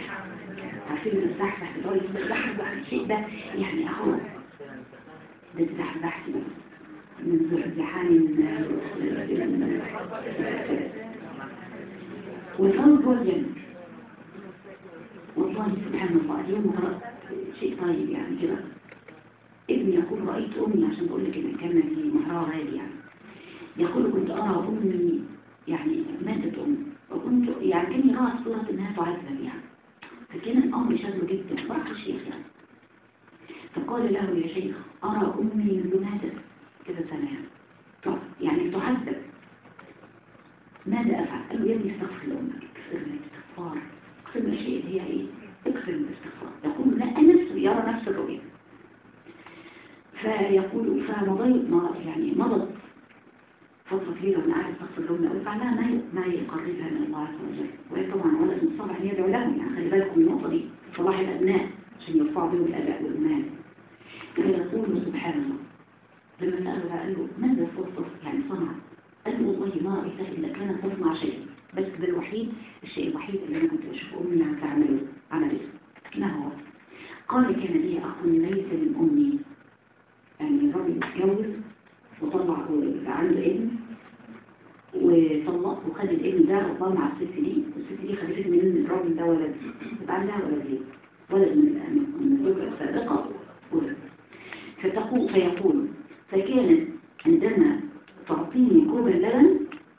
Speaker 1: عارفين ان الزحف تحت دوري الزحف على الشيء ده يعني أهو. ده الزحف بحث من زحزحان والفرد هو الجنة والله سبحان الله اليوم قرأت شيء طيب يعني كده. ابني يقول رأيت أمي عشان بقول لك إن كان في مهرها غالي يعني يقول كنت أرى أمي يعني ماتت أمي. وكنت يعني كان يرى صورة إنها تعذب يعني. فكان الأمر شاذ جدا فرح الشيخ يعني فقال له يا شيخ أرى أمي ماتت كذا سنة يعني تعذب. ماذا أفعل؟ قال له يا ابني استغفر لأمك أكثر من الاستغفار. أكثر من الشيء اللي هي إيه؟ أكثر من الاستغفار. يقول لا نفسه يرى نفس الرؤية. فيقول فمضي ما يعني مضت فترة طويلة من قاعد تغفر لهم وفعلها ما ما يقربها من الله عز وجل. وهي طبعا الصالح ان يدعو لهم يعني خلي بالكم من النقطة دي. صلاح الأبناء عشان يرفعوا بهم الأباء والأمهات فيقول سبحان الله لما سأله قال له ماذا صرت؟ يعني صنع. قال له والله ما رأيتها إلا كانت تصنع شيء بس ده الوحيد الشيء الوحيد اللي أنا كنت أشوف أمي عم تعمله عمله ما هو. قال كان لي أخ ليس من أمي. يعني راجل اتجوز وطلع عنده ابن. وطلق وخد الابن ده رباه مع الست دي والست دي خدت من الراجل ده ولد يبقى عندها ولدين ولد من الزوجة السابقة ولد. فتقول فيقول فكانت عندما تعطيني كوب اللبن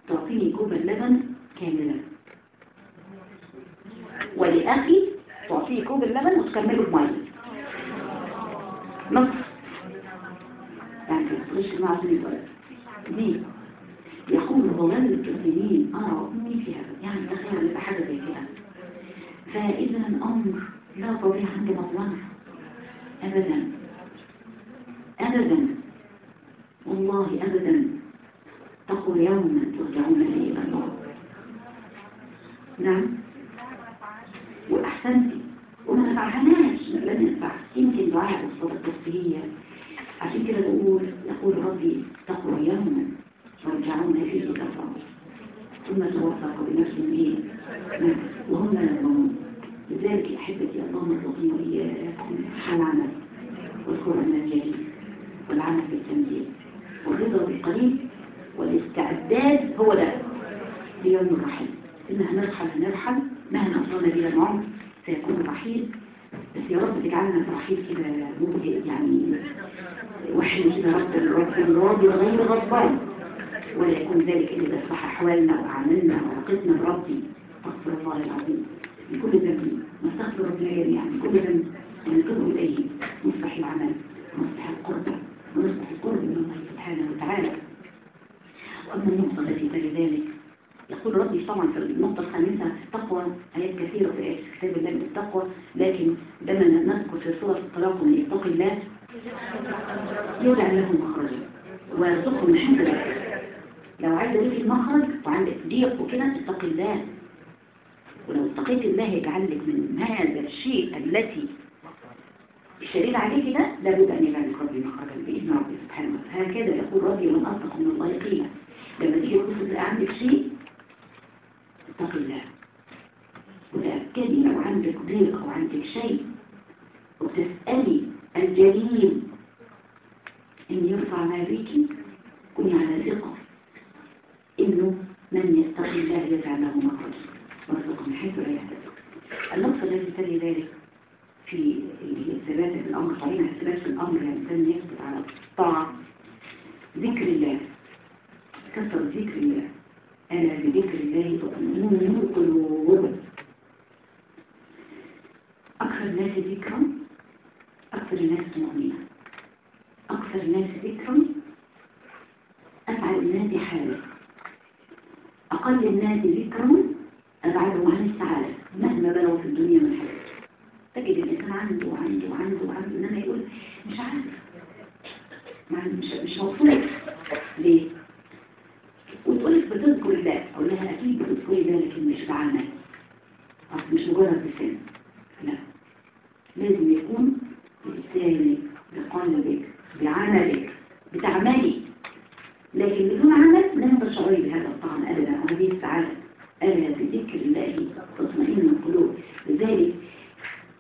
Speaker 1: تعطيني كوب اللبن كاملا. ولأخي تعطيه كوب اللبن وتكمله بمية. نص يعني مش مع الولد دي يقول ظللت سنين أرى أمي في هذا يعني تخيل حاجة زي كده. فإذا الأمر لا تضيع عند مظلمة. أبدا. أبدا. والله أبدا. تقول يوما ترجعون إلى الله. نعم. وأحسنتي وما نفعهناش لن ينفع يمكن دعاء الصلاة التصفيهية عشان كده بقول يقول ربي تقوى يوما ترجعون فيه كفروا ثم توفق بنفس إيه وهم يظلمون لذلك أحبتي اللهم ارزقني واياكم العمل والقران الجليل والعمل بالتنزيل والرضا بالقليل والاستعداد هو ده ليوم الرحيل. إنها نرحل نرحل. مهما أصلنا بلا العمر سيكون رحيل. بس يا رب تجعلنا في رحيل كده. مبهج يعني وحي كده رب الرب الراضي غير غضبان. ولا يكون ذلك إلا بصح أحوالنا وأعمالنا وعلاقتنا بربي أستغفر الله العظيم. من كل ذنب. نستغفر ربنا جميعا من كل ذنب. ونتوب إليه. نصلح العمل. ونصلح القرب. ونصلح القرب من الله سبحانه وتعالى. وأما النقطة التي تلي ذلك يقول ربي طبعا في النقطة الخامسة التقوى آيات كثيرة في كتاب الله بالتقوى لكن لما نذكر في سورة الطلاق من يتقي الله يجعل له مخرجا. ويرزقه من حمد لو عايز تجيب مخرج وعندك ضيق وكده اتقي الله. ولو اتقيت الله يجعل لك من هذا الشيء التي الشديد عليك ده لابد أن يجعل لك ربي مخرجا بإذن ربي سبحانه وتعالى. هكذا يقول ربي ومن أصدق من الله قيمة لما تيجي تلاقي عندك شيء اتقي الله. وتأكدي لو عندك ضيق أو عندك شيء وتسألي الجليل إن يرفع ما بيك كوني على ثقة. إنه من يتقي الله يجعل له مخرجا ويرزقه من حيث لا يحتسب. النقطة التي تلي ذلك في الثبات في الأمر طريقة الثبات في الأمر الإنسان يثبت على الطاعة ذكر الله. كثر ذكر الله أنا بذكر الله تطمئن القلوب. أكثر الناس ذكرا أكثر الناس مؤمنة أكثر الناس ذكرا أفعل الناس حالا. أقل الناس ذكرا أبعدهم عن السعادة مهما بلغوا في الدنيا من حاجة تجد الإنسان عنده وعنده وعنده وعنده إنما يقول مش عارف. مش مش مبسوط ليه؟ وتقول لك بتذكر الله أقول لها أكيد بتذكري الله لكن مش بعمل. أصل مش مجرد لسان لا. لازم يكون بلسانك بقلبك بعملك بتعملي. لكن بدون عمل لن تشعري بهذا الطعم أبدا. وهذه السعادة ألا بذكر الله تطمئن القلوب. لذلك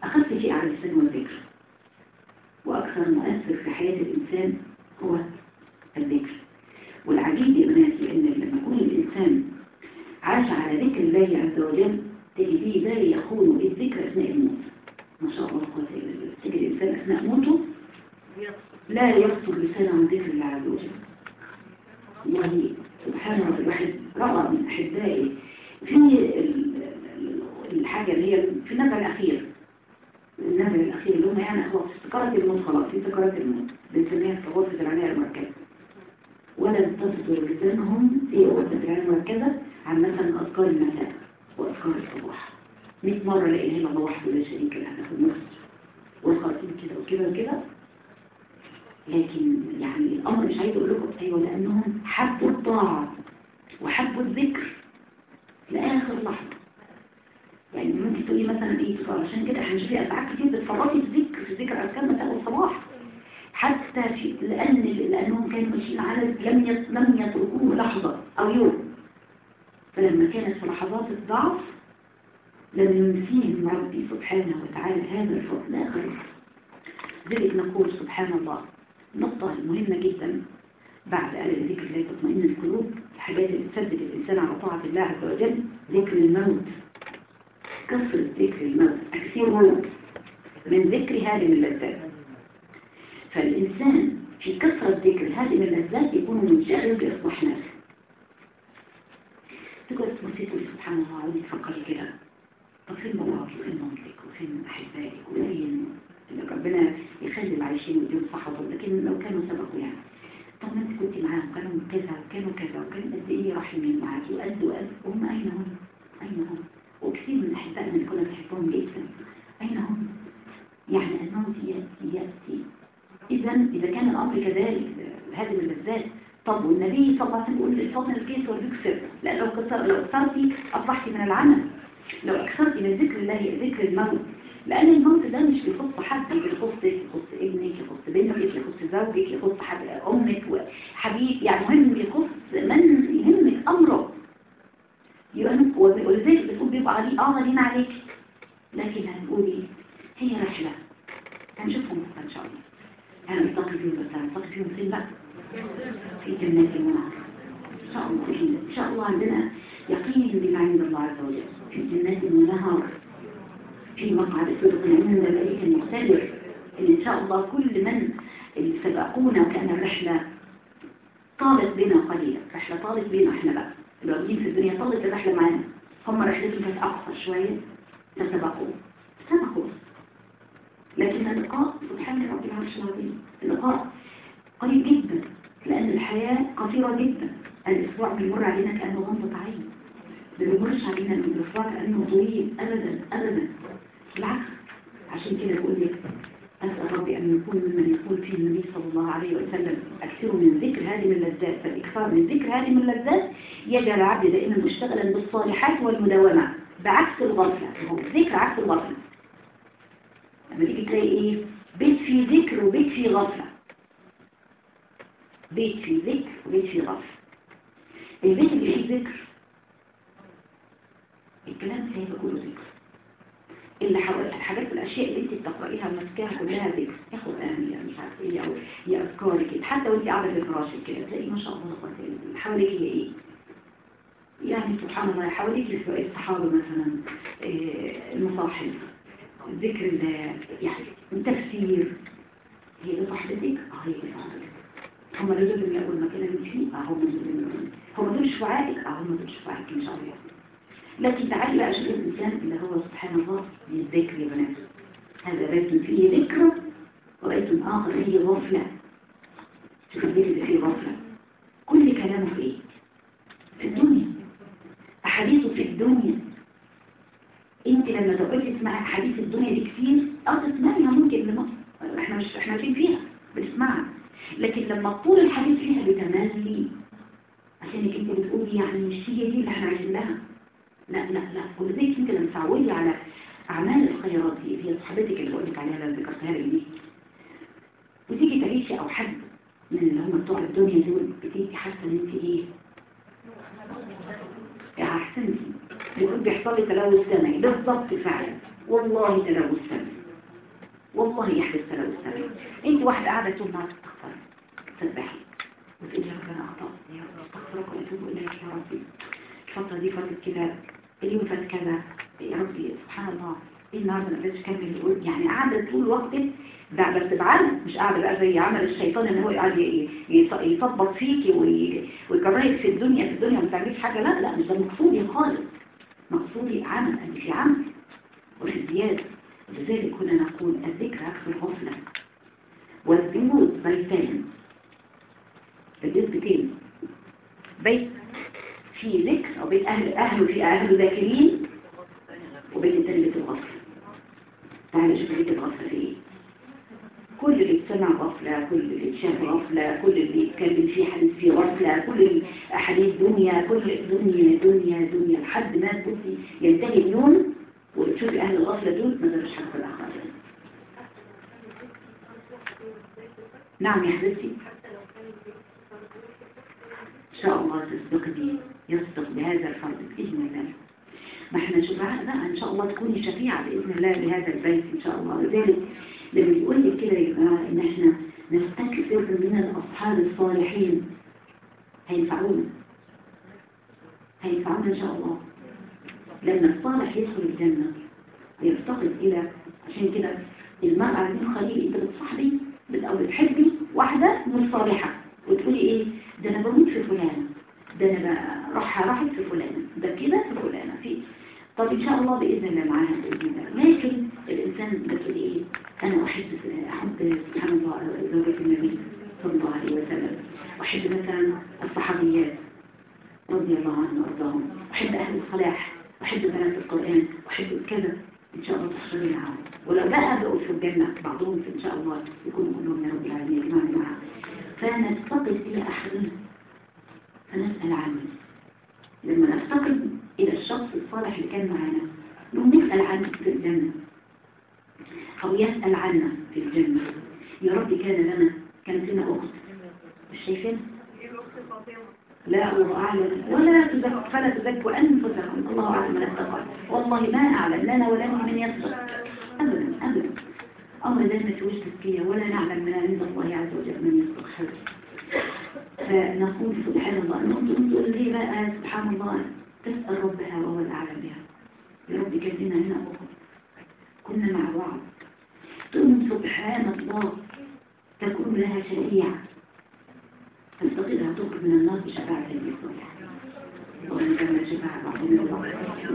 Speaker 1: أخذت شيء على السن والذكر. وأكثر مؤثر في حياة الإنسان هو الذكر. والعجيب يا بناتي أن لما يكون الإنسان عاش على ذكر الله عز وجل تجديه لا يخون الذكر أثناء الموت. ما شاء الله قوة إلا بالله تجد الإنسان أثناء موته لا يفصل لسانه عن ذكر الله عز وجل. والله سبحان الله الواحد رأى من أحبائي في الحاجة اللي هي في النبع الأخير. النبع الأخير اللي هم يعني خلاص سكرت الموت خلاص في سكرات الموت. بنسميها في غرفة العناية المركزة. ولم تصدر لسانهم في غرفة العناية المركزة عن مثلا أذكار المساء وأذكار الصباح. 100 مرة لا إله إلا الله وحده لا شريك له في النص والخاتم كده وكده وكده. لكن يعني الأمر مش عايز أقول لكم أيوة لأنهم حبوا الطاعة وحبوا الذكر لآخر لحظة. يعني ممكن تقولي مثلا إيه تقول عشان كده إحنا شوفي أسعاد كتير بتفرطي في ذكر في ذكر أذكار مساء والصباح. حتى في لأن لأنهم كانوا ماشيين على لم لم يتركوه لحظة أو يوم. فلما كانت في لحظات الضعف لم ينسيهم ربي سبحانه وتعالى هذا الفضل آخر ذلك نقول سبحان الله. نقطة مهمة جدا بعد أن ذكر الله تطمئن القلوب الحاجات اللي تثبت الإنسان على طاعة الله عز وجل ذكر الموت. كثرة ذكر الموت أكثر موت من ذكر هذه اللذات فالإنسان في كثرة ذكر هذه اللذات يكون منشغل بإصلاح نفسه. تقول تبصي تقولي سبحان الله عاوزة تفكري كده طب فين باباك؟ وفين مامتك؟ وفين أحبائك وفين ربنا يخلي عايشين ويديهم صحة لكن لو كانوا سبقوا يعني طب أنت كنت معاهم كانوا كذا وكانوا كذا وكانوا قد إيه رحمين معاكي وقد وقد وهم أين هم؟ أين هم؟ وكثير من أحبائنا اللي كنا بنحبهم جدا أين هم؟ يعني الموت ياتي ياتي اذا إذا كان الأمر كذلك هذه اللذات طب والنبي صلى الله عليه وسلم يقول الفضل الكيس والبكسر لا لو كسر لو اكثرتي اصبحتي من العمل لو اكثرتي من ذكر الله ذكر الموت لأن الموت ده مش بيخص حد بيخصك يخص ابنك يخص بنتك يخص زوجك يخص حد أمك وحبيب يعني مهم يخص من يهمك أمره. يبقى ولذلك بتقول بيبقى عليه آه غالين عليك. لكن هنقولي هي رحلة. هنشوفهم بكرة إن شاء الله. أنا بنتقي فيهم بس هنتقي فيهم فين بقى؟ في جنات المنعم إن شاء الله إن شاء الله عندنا يقين بما عند الله عز وجل. في جنات ونهر في مقعد صدق عند ملك مقتدر إن إن شاء الله كل من اللي سبقونا وكان الرحلة طالت بنا قليلا رحلة طالت بنا إحنا بقى. الواجبين في الدنيا طالت الرحلة معانا. هم رحلتهم كانت أقصر شوية فسبقوا سبقوا لكن اللقاء سبحان رب العرش العظيم اللقاء قريب جدا لأن الحياة قصيرة جدا. الأسبوع بيمر علينا كأنه غمضة عين. ما بيمرش علينا الأسبوع كأنه طويل أبدا أبدا. بالعكس. عشان كده بقول لك أسأل ربي أن يكون ممن يقول فيه النبي صلى الله عليه وسلم أكثروا من ذكر هذه من اللذات. فالإكثار من ذكر هذه من اللذات يجعل العبد دائما مشتغلا بالصالحات والمداومة بعكس الغفلة. هو الذكر عكس الغفلة. لما تيجي تلاقي إيه؟ بيت فيه ذكر وبيت فيه غفلة. بيت فيه ذكر وبيت فيه غفلة. البيت اللي فيه ذكر الكلام سيبقى كله ذكر. اللي حوالي الحاجات الاشياء اللي انت بتقرأيها ماسكاها كلها يا قران يا مش عارفة إيه أو يا اذكار كده. حتى وانت قاعدة في فراشك كده تلاقي ما شاء الله بالله حواليك هي إيه؟ يعني سبحان الله حواليك الصحابة مثلا إيه، المصاحف ذكر الله يعني التفسير. هي دي صاحبة ذكر آه هي دي صاحبة ذكر هم دول اللي أول مكان اللي فيه؟ آه هم دول اللي- هم دول شفعائك آه هم دول شفعائك إن شاء الله. لكن تعالي بقى شوف الإنسان اللي هو سبحان الله للذكر يا بنات. هذا بيت فيه ذكر وبيت آخر فيه غفلة. شوف البيت اللي فيه غفلة. كل كلامه في إيه؟ في الدنيا. أحاديثه في الدنيا. أنت لما تقعدي تسمعي أحاديث الدنيا دي كتير آه تسمعيها ممكن لما إحنا مش إحنا عارفين فيها بنسمعها. لكن لما طول الحديث فيها بتملي. عشانك أنت بتقولي يعني مش هي دي اللي إحنا عايزين لها لا لا لا. ولذلك أنت لما تعودي على أعمال الخيرات دي هي صاحبتك اللي بقول لك عليها اللي ذكرتها لك دي وتيجي تعيشي أو حد من اللي هم بتوع الدنيا دول بتيجي حاسة إن أنت إيه؟ يا احسنتي بيقول بيحصل لي تلوث سمعي. بالظبط فعلا. والله تلوث سمعي. والله يحدث تلوث سمعي. أنت واحدة قاعدة طول النهار تستغفري تسبحي وتقولي يا رب أنا اخطات يا رب أستغفرك وأتوب إليك يا ربي. الفترة دي فاتت كده فات كذا يا ربي سبحان الله. إيه النهارده ما قدرتش أكمل؟ يقول يعني قاعدة طول الوقت ده بس بعمل مش قاعدة بقى زي عمل الشيطان إن هو يقعد ي- يص- يثبط فيكي وي- ويكرهك في الدنيا في الدنيا ما تعمليش حاجة. لا لا مش ده مقصودي خالص مقصودي عمل انت في عمل. وفي زياده لذلك هنا نقول الذكر عكس الغفلة. والجمود بيتان. بيتين بيت. في ذكر أو بيت أهل أهله في أهله ذاكرين التاني بيت الغفلة تعالى شوف بيت الغفلة في إيه. كل اللي يتسمع غفلة كل اللي يتشاف غفلة كل اللي يتكلم فيه حديث فيه غفلة كل الأحاديث دنيا كل دنيا دنيا دنيا لحد ما تبصي ينتهي اليوم وتشوفي أهل الغفلة دول ما دارش حق الآخر نعم يا حبيبتي. إن شاء الله تصدقني يصدق بهذا الفرض بإذن الله. ما إحنا شفعاء بقى إن شاء الله تكوني شفيعة بإذن الله لهذا البيت إن شاء الله. لذلك لما يقول لي كده جماعة إن إحنا نستكثر من الأصحاب الصالحين. هينفعونا. هينفعونا إن شاء الله. لما الصالح يدخل الجنة يفتقد إلى عشان كده المرأة من خليل أنت بتصاحبي أو بتحبي واحدة مش صالحة وتقولي إيه؟ ده أنا بموت في فلانة. ده أنا راح راحت في فلانة ده كده في فلانة في طب إن شاء الله بإذن الله معاها باذن الله لكن الإنسان بتقولي إيه أنا أحب أحب سبحان الله زوجة النبي صلى الله عليه وسلم. أحب مثلا الصحابيات رضي الله عنهم وأرضاهم. أحب أهل الصلاح أحب بنات القرآن أحب كذا. إن شاء الله تحصلي معهم ولو بقى بقوا في الجنة بعضهم إن شاء الله يكونوا كلهم يا رب العالمين. يجمعنا معها فنفتقد إلى أحدنا فنسأل عنه لما نفتقد إلى الشخص الصالح اللي كان معانا نقوم نسأل عنه في الجنة أو يسأل عنا في الجنة. يا رب كان لنا كانت لنا أخت. مش شايفين؟ لا الله أعلم. ولا تزك فلا تزكوا أنفسكم. الله أعلم من اتقى. والله ما أعلم لنا ولا من يصدق. أبدا أبدا. أمر لا نتوج تزكية ولا نعلم من عند الله عز وجل من يصدق. خير فنقول سبحان الله. نقول لي بقى سبحان الله. تسأل ربها وهو الأعلم بها. يا رب لنا هنا أخر كنا مع بعض. تقول سبحان الله. تكون لها شريعة. تستطيع تخرج من النار بشفاعة الإسلام وأن كان شفاعة بعضنا البعض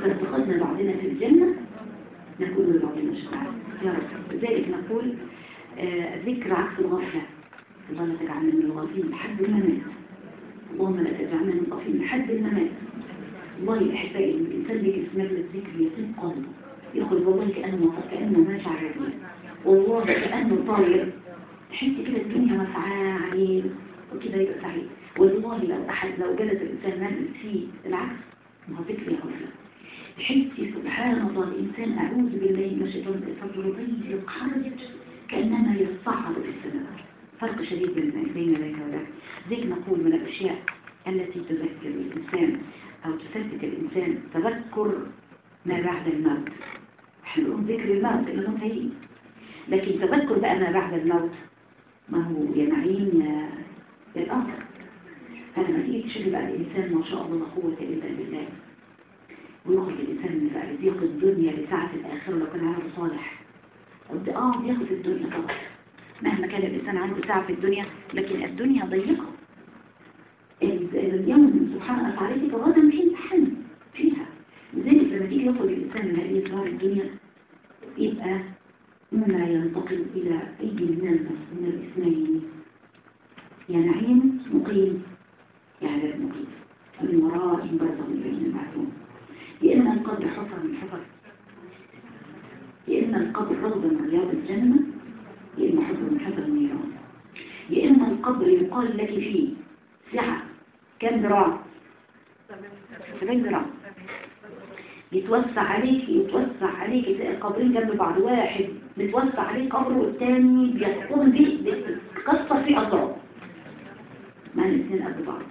Speaker 1: اتخذنا بعضنا في الجنة نكون لبعضنا شفاعة. يا رب. لذلك نقول آه ذكر عكس الغفلة. الله لا تجعلنا من الغافلين لحد الممات اللهم لا تجعلنا من الغافلين لحد الممات والله أحبائي الإنسان اللي اسمه الذكر يتم قلبه. يخرج والله كأنه كأنه ماشي على رجليه والله كأنه طاير. تحس كده الدنيا مسعاه عليه وكده يبقى سعيد. والله لو أحد لو جلس الإنسان مجلس فيه العكس ما هو ذكر يا تحسي سبحان الله الإنسان أعوذ بالله من الشيطان الرجيم ضيق حرج كأنما يصعد في السماء. فرق شديد بين ذلك وذاك. ذيك نقول من الأشياء التي تذكر الإنسان أو تثبت الإنسان تذكر ما بعد الموت. نقول ذكر الموت الموت هيجي لكن تذكر بقى ما بعد الموت ما هو يا نعيم يا الآخر. فلما تيجي تشوف بقى الإنسان ما شاء الله قوة إلا بالله. ويخرج الإنسان من بقى ضيق الدنيا لساعة الآخرة لو كان عامل صالح. آه بياخد الدنيا طبعا. مهما كان الإنسان عنده ساعة في الدنيا لكن الدنيا ضيقة. اليوم سبحانه وتعالى غدا في حن فيها. لذلك لما تيجي يخرج الإنسان من هذه دار الدنيا يبقى مما ينتقل إلى أي من من الاثنين. يا نعيم مقيم يا عذاب مقيم. من وراء برزخ بين المعلوم يا إما القبر حفر من حفر يا إما القبر روضة من رياض الجنة. يا إما حفر من حفر النيران. يا إما القبر يقال لك فيه سعة كم ذراع سبعين ذراع يتوسع عليك يتوسع عليك القبرين جنب بعض. واحد متوسع عليه قبر والتاني بيقوم بيه بيتكسر فيه أضرار ما الاثنين قد بعض.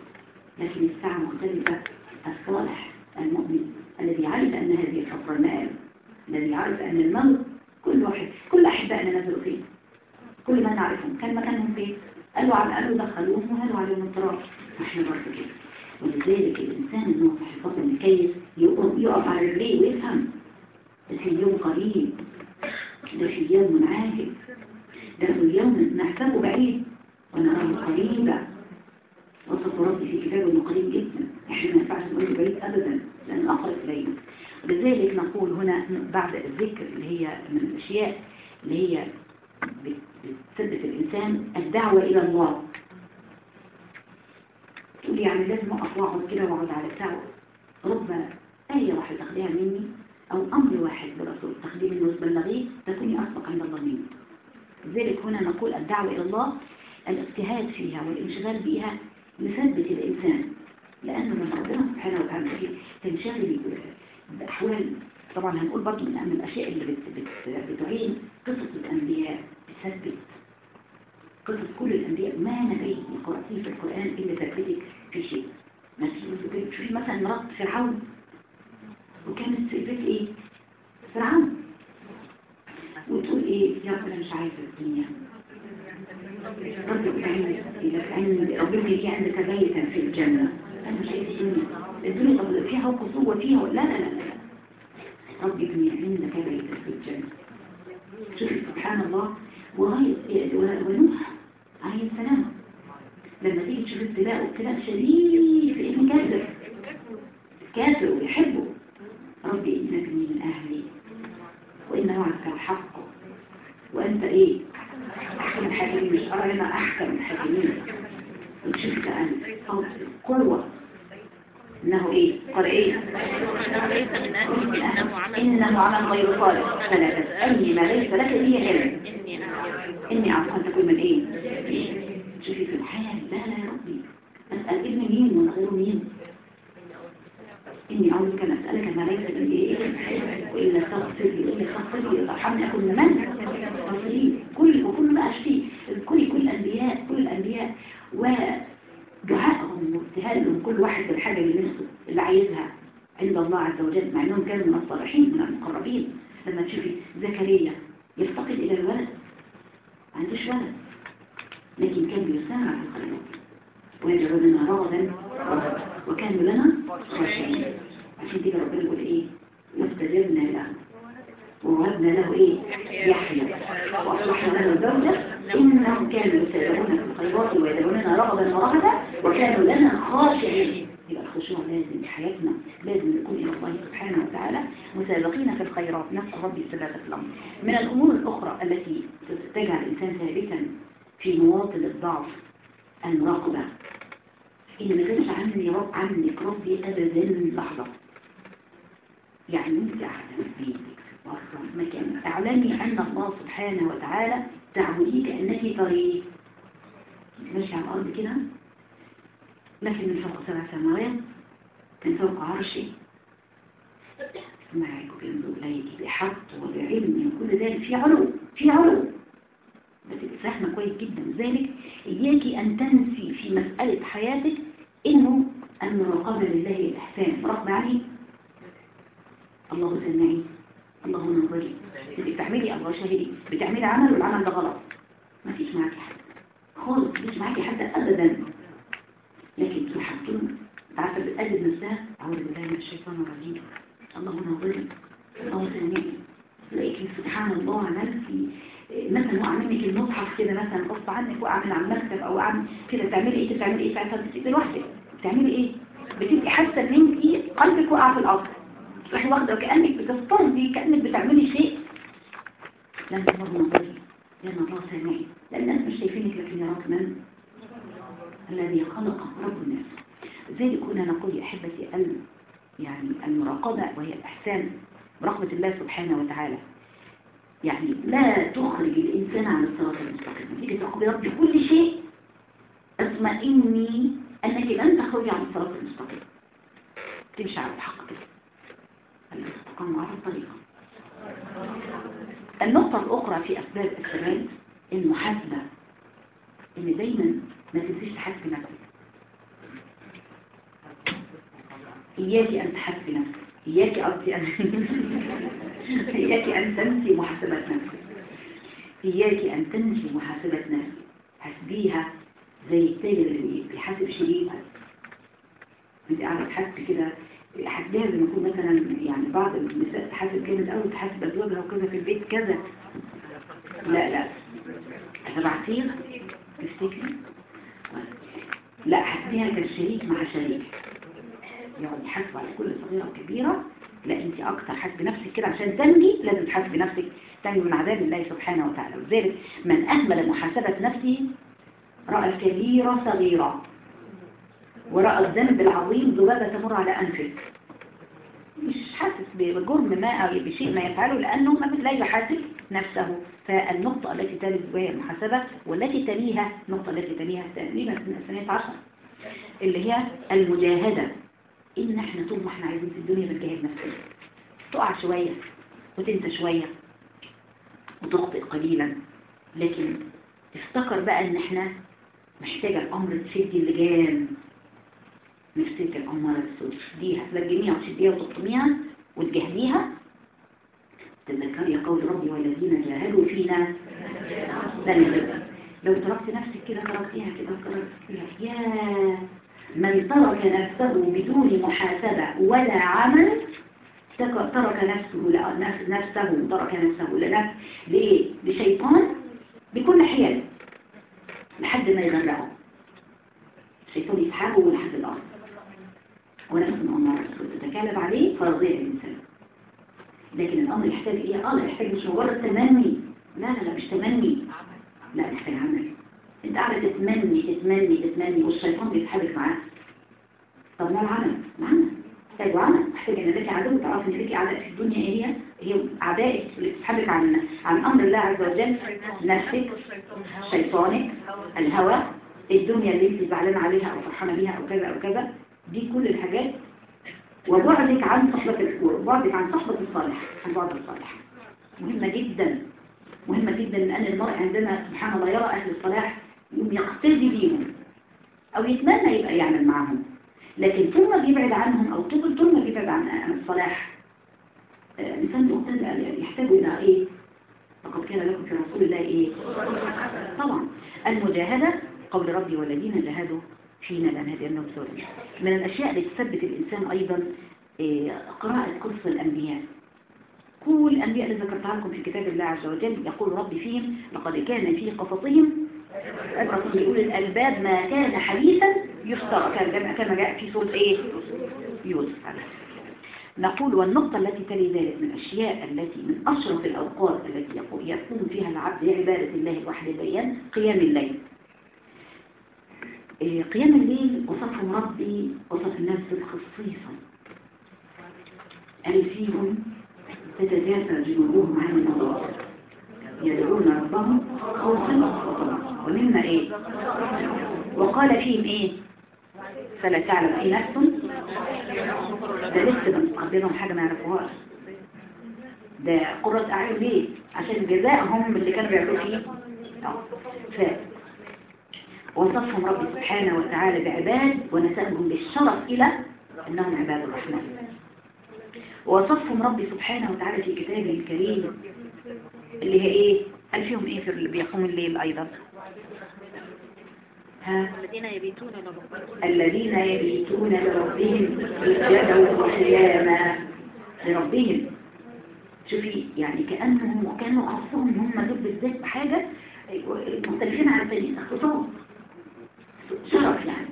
Speaker 1: لكن الساعة مختلفة. الصالح المؤمن الذي عرف أن هذه الفترة مآل الذي عرف أن الموت كل واحد كل أحبائنا نزلوا فيه. كل ما نعرفهم. كان مكانهم فيه قالوا على قالوا دخلوهم وهلوا عليهم التراب إحنا برضه كده. ولذلك الإنسان إنه في حفاظ المكيف يقف على رجليه ويفهم. ده في يوم قريب. ده في يوم عاجل. ده في يوم نحسبه بعيد. ونراه قريبا. وصف ربي في كتابه انه قريب جدا. إحنا ما ينفعش نقول بعيد ابدا. لأن أقرب إليه. ولذلك نقول هنا بعد الذكر اللي هي من الأشياء اللي هي بتثبت الإنسان الدعوة إلى الله. تقول يعني لازم أقف وأقعد كده وأقعد على بتاعه ربما آية واحدة تاخديها مني أو أمر واحد برسول تاخديه منه وتبلغيه تكوني أسبق عند الله منه لذلك هنا نقول الدعوة إلى الله الاجتهاد فيها والانشغال بها يثبت الإنسان. لأنه لما ربنا سبحانه وتعالى تنشغلي بأحوال. طبعا هنقول برضو من الأشياء اللي بت بت بتعين قصص الأنبياء. تثبت قصص كل الأنبياء ما نبي قرأتيه في القرآن إلا ثبتك في شيء. تشوفي مثلا مرات فرعون. وكانت البيت إيه؟ فرعون. وتقول إيه؟ يا رب أنا مش عايزة الدنيا. رب اجعلني اجعلني ربنا يجي عندك بيتا في الجنة. أنا مش عايزة الدنيا. الدنيا فيها قصوى فيها لا لا لا لا. رب ابني عندك بيتا في الجنة. شوفي سبحان الله. وغاية ونوح عليه السلام. لما تيجي تشوف ابتلاء ابتلاء شديد في ابن كافر. كافر ويحبه. ربي إنك من أهلي وإن وعدك الحق. وأنت إيه؟ أحكم الحاكمين مش أرى هنا أحكم الحاكمين وشفت صوت قوة إنه إيه؟ قال
Speaker 2: أهل إنه عمل
Speaker 1: غير صالح. فلا تسألني ما ليس لك به علم.
Speaker 2: إني
Speaker 1: أعرف أن تكون من إيه؟ شوفي في الحال لا لا يا ربي. أسأل ابن مين ولا غير مين؟ إني أعوذ بك أن أسألك ما ليس لي وإلا تغفر لي وإلا تغفر لي ارحمني أكون من؟ غفرين كل وكل ما أشفي كل كل الأنبياء كل الأنبياء. ودعائهم واجتهادهم كل واحد بالحاجة اللي نفسه اللي عايزها عند الله عز وجل مع أنهم كانوا من الصالحين من المقربين. لما تشوفي زكريا يفتقد إلى الولد ما عندوش ولد. لكن كان بيسارع في الخيرات ويجعل لنا رغدا وكانوا لنا خاشعين. عشان كده ربنا يقول إيه؟ واستجبنا له. ووهبنا له إيه؟ يحيى. واصلحنا له زوجة إنهم كانوا يسارعون في الخيرات ويدعوننا رغدا ورهبا وكانوا لنا خاشعين. يبقى الخشوع لازم في حياتنا لازم نكون إلى الله سبحانه وتعالى مسابقين في الخيرات نسأل ربي الثبات في الأمر. من الأمور الأخرى التي تجعل الإنسان ثابتا في مواطن الضعف المراقبة. إن ما كانش عني رب عنك ربي أبدا لحظة. يعني أنت قاعدة في مكان. اعلمي أن الله سبحانه وتعالى تعودي كأنك طريق. ماشي على الأرض كده؟ لكن من فوق سبع سماوات من فوق عرشي معك وبينظر إليك بحق وبعلم وكل ذلك. في علو في علو. بس كويس جدا. ذلك إياكي أن تنسي في مسألة حياتك إنه المراقبة لله الإحسان. مراقبة عليه الله سمعي الله نظري انت بتعملي الله شاهدي بتعملي عمل والعمل ده غلط. ما فيش معاكي حد. خالص فيش معاكي حد أبدا. لكن تحكم. عارفة بتقلد نفسها؟ أعوذ بالله من الشيطان الرجيم. الله نظري الله سمعي تلاقيكي سبحان الله عملتي مثلا وقع منك المصحف كده مثلا. قص عنك وقع من على المكتب أو وقع كده. تعملي إيه؟ بتعملي إيه؟ ساعتها بتبقي لوحدك بتعملي إيه؟ بتبقي حاسة إن انت قلبك وقع في الأرض. تروحي واخده وكأنك بتسترضي كأنك بتعملي شيء. لأن الله نظري لأن الله سامعي لأن الناس مش شايفينك لكن يراك من الذي خلق رب الناس. لذلك كنا نقول يا أحبتي يعني المراقبة وهي الإحسان مراقبه الله سبحانه وتعالى. يعني لا تخرج الإنسان عن الصراط المستقيم. تيجي تراقبي ربي كل شيء اطمئني أنك لن تخرجي عن الصراط المستقيم. تمشي على الحق الطريقة. النقطة الأخرى في أسباب الثبات المحاسبة إن دايما ما تنسيش تحاسبي نفسك. إياك أن تحاسبي نفسك. إياك قصدي أن إياك أن تنسي محاسبة نفسك. إياك أن تنسي محاسبة نفسك. حسبيها زي التاجر اللي بيحاسب شريكه. أنت قاعدة تحاسب كده حسبيها زي ما يكون مثلا يعني بعض النساء تحاسب جامد قوي تحاسب أزواجها وكذا في البيت كذا. لا لا. تبعتيها تفتكري؟ لا حسبيها كالشريك مع شريك. يقعد يحاسب على كل صغيرة وكبيرة. لا انت أكتر حاسب نفسك كده عشان تنجي لازم تحاسبي نفسك. تنجي من عذاب الله سبحانه وتعالى. وذلك من أهمل محاسبة نفسه رأى الكبيرة صغيرة. وراء الذنب العظيم ذبابة تمر على أنفك. مش حاسس بجرم ما أو بشيء ما يفعله لأنه ما لا يحاسب نفسه. فالنقطة التي تلي وهي المحاسبة والتي تليها النقطة التي تليها تقريبا السنة عشر اللي هي المجاهدة. إن إحنا طول ما إحنا عايزين في الدنيا بنجاهد نفسنا؟ تقع شوية وتنسى شوية وتخطئ قليلا. لكن افتكر بقى إن إحنا محتاجة الأمر تشدي اللجان. نفسك الأمارة السود. تشديها تلجميها وتشديها وتقطميها وتجهديها تذكري قول ربي والذين جاهدوا فينا. لن لو تركت نفسك كده تركتيها كده تركتيها يا من ترك نفسه بدون محاسبة ولا عمل ترك نفسه لا- نفس- نفسه ترك نفسه لنفس لإيه؟ لشيطان بكل حيل لحد ما يغرقه. الشيطان يسحبه لحد الأرض. ونفس الأمر تتكالب عليه فرضيع الإنسان لكن الأمر يحتاج إيه؟ آه يحتاج مش مجرد تمني لا لا لا مش تمني. لا يحتاج عمل أنت قاعدة تتمني تتمني تتمني والشيطان بيسحبك معاه. طب ما العمل؟ العمل محتاج عمل. محتاج ان لك عدو تعرف ان لك اعداء في الدنيا إيه هي؟ هي اعدائك اللي بتسحبك عن عن أمر الله عز وجل. نفسك شيطانك الهوى الدنيا اللي أنت زعلان عليها أو فرحانة بيها أو كذا أو كذا. دي كل الحاجات وبعدك عن صحبة الكور وبعدك عن صحبة الصالح عن بعض الصالح مهمة جدا مهمة جدا لأن المرء عندما سبحان الله يرى أهل الصلاح يقتدي بيهم أو يتمنى يبقى يعمل معهم لكن طول ما بيبعد عنهم أو طول طول ما بيبعد عن الصلاح آه، الإنسان مقتدى يحتاج إلى إيه؟ لقد كان لكم في رسول الله إيه؟ طبعا المجاهدة قول ربي والذين جاهدوا فينا لنهدينهم سبلا من الأشياء التي تثبت الإنسان أيضا إيه، قراءة قصص الأنبياء كل الأنبياء اللي ذكرتها لكم في كتاب الله عز وجل يقول ربي فيهم لقد كان في قصصهم لأولي الألباب ما كان حديثا يفترى كما جاء في سورة إيه؟ يوسف. نقول والنقطة التي تلي ذلك من الأشياء التي من أشرف الأوقات التي يقو- يقوم فيها العبد لعبادة الله الوحيد البيان قيام الليل قيام الليل وصفهم ربي وصف الناس خصيصا. قال فيهم تتجافى جنوبهم عن المضاجع يدعون ربهم خوفا وطمعا. ومما إيه؟ وقال فيهم إيه؟ فلا تعلم اي نفس ده لسه بنقدمهم حاجة ما يعرفوهاش. ده قرة أعين ليه؟ عشان جزاءهم اللي كانوا بيعملوا فيه. ف وصفهم ربي سبحانه وتعالى بعباد ونسألهم بالشرف إلى أنهم عباد الرحمن. وصفهم ربي سبحانه وتعالى في كتابه الكريم اللي هي إيه؟ قال فيهم إيه في اللي بيقوم الليل أيضا؟ ها؟
Speaker 2: الذين يبيتون لربهم.
Speaker 1: الذين يبيتون لربهم سجدا وقياما لربهم. شوفي يعني كأنهم وكانوا خاصهم هم دول بالذات بحاجة مختلفين عن التانيين اختصاص شرف يعني.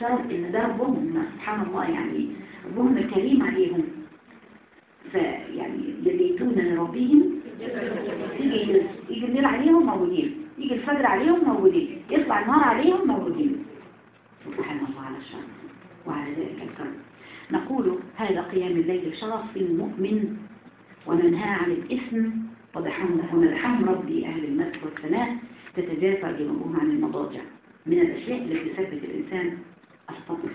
Speaker 1: شرف إن ده ربهم سبحان الله يعني ربهم الكريم عليهم. فيعني يبيتون لربهم. يجي الليل عليهم موجودين. يجي الفجر عليهم موجودين. يطلع النهار عليهم موجودين. سبحان الله على الشرف وعلى ذلك الكرم نقول هذا قيام الليل شرف المؤمن وننهى عن الإثم. ومدحهم ربي أهل المدح والثناء. تتجافى جنوبهم عن المضاجع. من الأشياء التي تثبت الإنسان الصبر.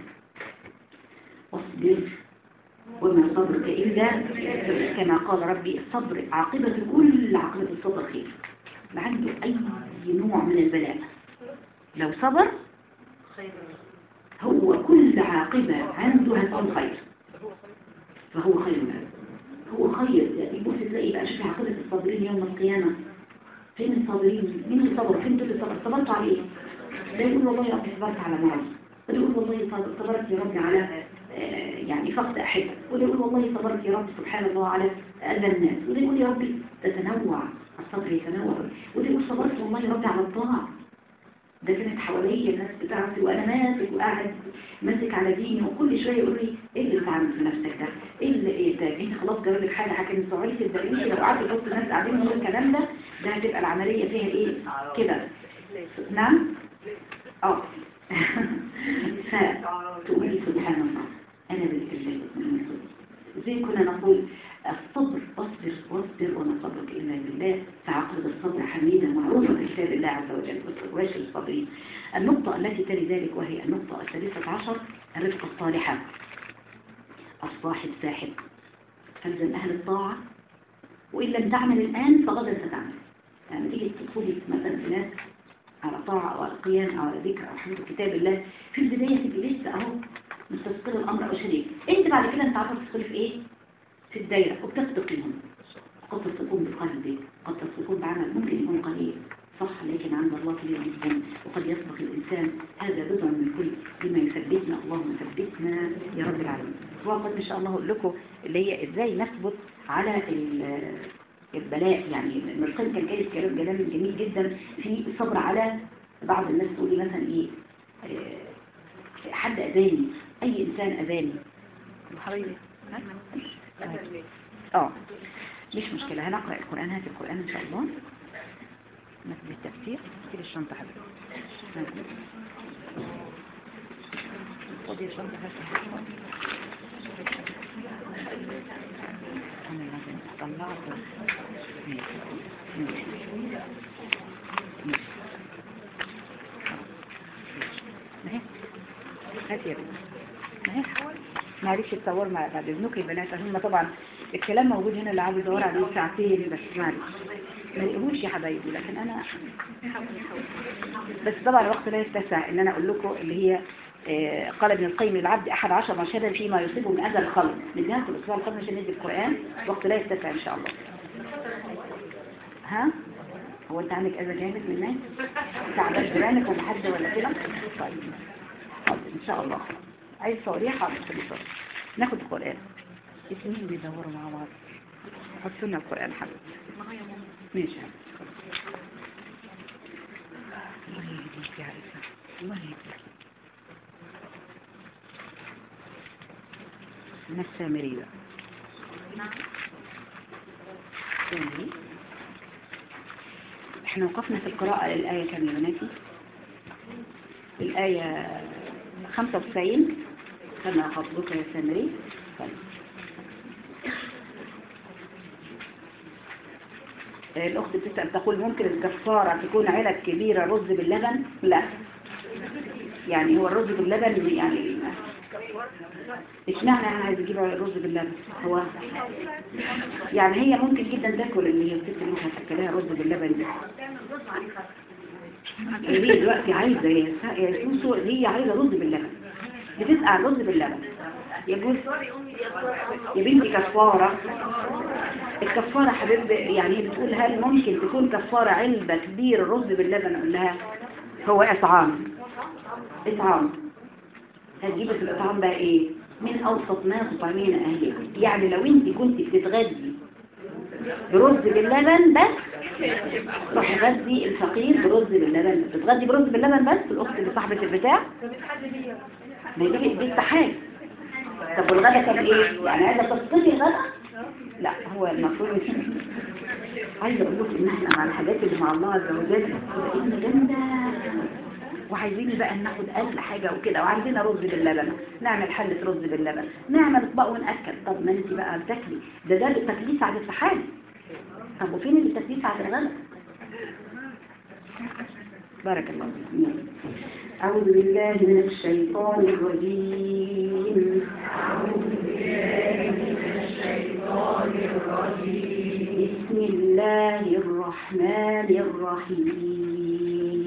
Speaker 1: واصبر وما صبرك إلا كما قال ربي الصبر عاقبة كل عاقبة الصبر خير. لا عنده أي نوع من البلاء. لو صبر هو كل عاقبة عنده هتكون خير فهو خير. له هو خير. يعني بص تلاقي بقى شوف عاقبة الصابرين يوم القيامة. فين الصابرين؟ مين اللي صبر فين دول اللي صبر صبرتوا على إيه؟ ده يقول والله يا رب صبرت على مرض وده يقول والله صبر- صبرت يا رب على آه، يعني فقد أحبة وده يقول والله صبرت يا رب سبحان الله على أذى الناس. وده يقول يا ربي تتنوع الصبر يتنوع. وده يقول صبرت والله يا رب على الطاعة ده كانت حواليا الناس بتاعتي وأنا ماسك وقاعد ماسك على ديني وكل شوية يقول لي إيه اللي بتعمل في نفسك ده؟ إيه اللي إيه ده؟ انت خلاص جرى لك حاجة من صعيدي تبدأي لو قعدت وسط الناس قاعدين يقولوا الكلام ده ده هتبقى العملية فيها إيه؟ كده. نعم؟ آه فتقول سبحان الله أنا بالله زي كنا نقول الصبر اصبر واصبر وما صبرك الا بالله فعقد الصبر حميدا معروفة في الله عز وجل واش الصابرين النقطة التي تلي ذلك وهي النقطة الثالثة عشر الرفقة الصالحة. الصاحب ساحب. فلزم أهل الطاعة. وإن لم تعمل الآن فغدا ستعمل. يعني تيجي تدخلي مثلا في ناس على طاعة أو على قيام أو على ذكر أو حفظ كتاب الله. في البداية تبقي لسه أهو مستثقل الأمر أو شريك أنت بعد كده أنت عارفة تدخلي في إيه؟ في الدايرة. وبتفتقيهم قد تصفون بقلبك قد تصفون بعمل ممكن يكون قليل. صح لكن عند الله كبير جدا. وقد يسبق الإنسان هذا بضع من كل بما يثبتنا. اللهم ثبتنا يا رب العالمين. وقد إن شاء الله أقول لكم اللي هي إزاي نثبت على البلاء يعني المرقين كان جاي كلام كلام جميل جدا. في الصبر على بعض الناس تقول لي مثلا إيه آه، حد أذاني أي إنسان أذاني. حبيبي. آه مش مشكلة هنقرأ القرآن هات القرآن إن شاء الله. نكتب التفسير. كده الشنطة حبيبي. خدي الشنطة طلعت. معلش تصور مع اذنك البنات هم طبعا الكلام موجود هنا اللي عاوز ادور عليه ساعتين بس معلش. ما لقيهوش يا حبايبي لكن أنا بس طبعا الوقت لا يتسع إن أنا أقول لكم اللي هي قال ابن القيم للعبد أحد عشر مشهدا فيما يصيبه من أذى الخلق من نهايه الأسبوع القادم عشان ندي القرآن الوقت لا يتسع إن شاء الله. ها؟ هو أنت عندك أذى جامد من الناس تعبان جيرانك ولا ولا كده؟ طيب. حاضر إن شاء الله. عايز صوريه حاضر خلي صور ناخد القرآن. اثنين بيدوروا مع بعض. حطوا لنا القرآن حبيبي ماشي. الله يهديك يا عيسى. الله يهديك. من السامري بقى السامري إحنا وقفنا في القراءة الآية كم يا بناتي الآية 95 كما خطبك يا سامري. طيب. الأخت بتسأل تقول ممكن الكفارة تكون علب كبيرة رز باللبن؟ لا. يعني هو الرز باللبن يعني اشمعنى أنا عايز أجيب رز باللبن؟ هو يعني هي ممكن جدا تاكل اللي هي الست اللي هتاكلها رز باللبن دي هي دلوقتي عايزة يا يا سوسو هي عايزة رز باللبن. بتسقع رز باللبن. يجوز يا بنتي كفارة. الكفارة حبيب يعني هي بتقول هل ممكن تكون كفارة علبة كبير رز باللبن؟ أقول لها هو إطعام. إطعام. هتجيبي في الإطعام بقى إيه؟ من أوسط ما تطعمين أهلك. يعني لو أنت كنت بتتغذي برز باللبن بس روحي غذي الفقير برز باللبن. بتتغذي برز باللبن بس الأخت اللي صاحبة البتاع؟ ما هي دي دي التحاج طب والغدا كان إيه؟ يعني عايزة تسقطي الغدا لا هو المفروض عايزة أقول لكم إن إحنا مع الحاجات اللي مع الله عز وجل. جامدة وعايزين بقى ناخد أقل حاجة وكده وعندنا رز باللبن. نعمل حلة رز باللبن. نعمل أطباق ونأكل. طب ما انت بقى بتاكلي. ده ده التكليف على الصحابي طب وفين التكليف على الغداء بارك الله فيك. أعوذ بالله من الشيطان الرجيم. بسم الله الرحمن الرحيم.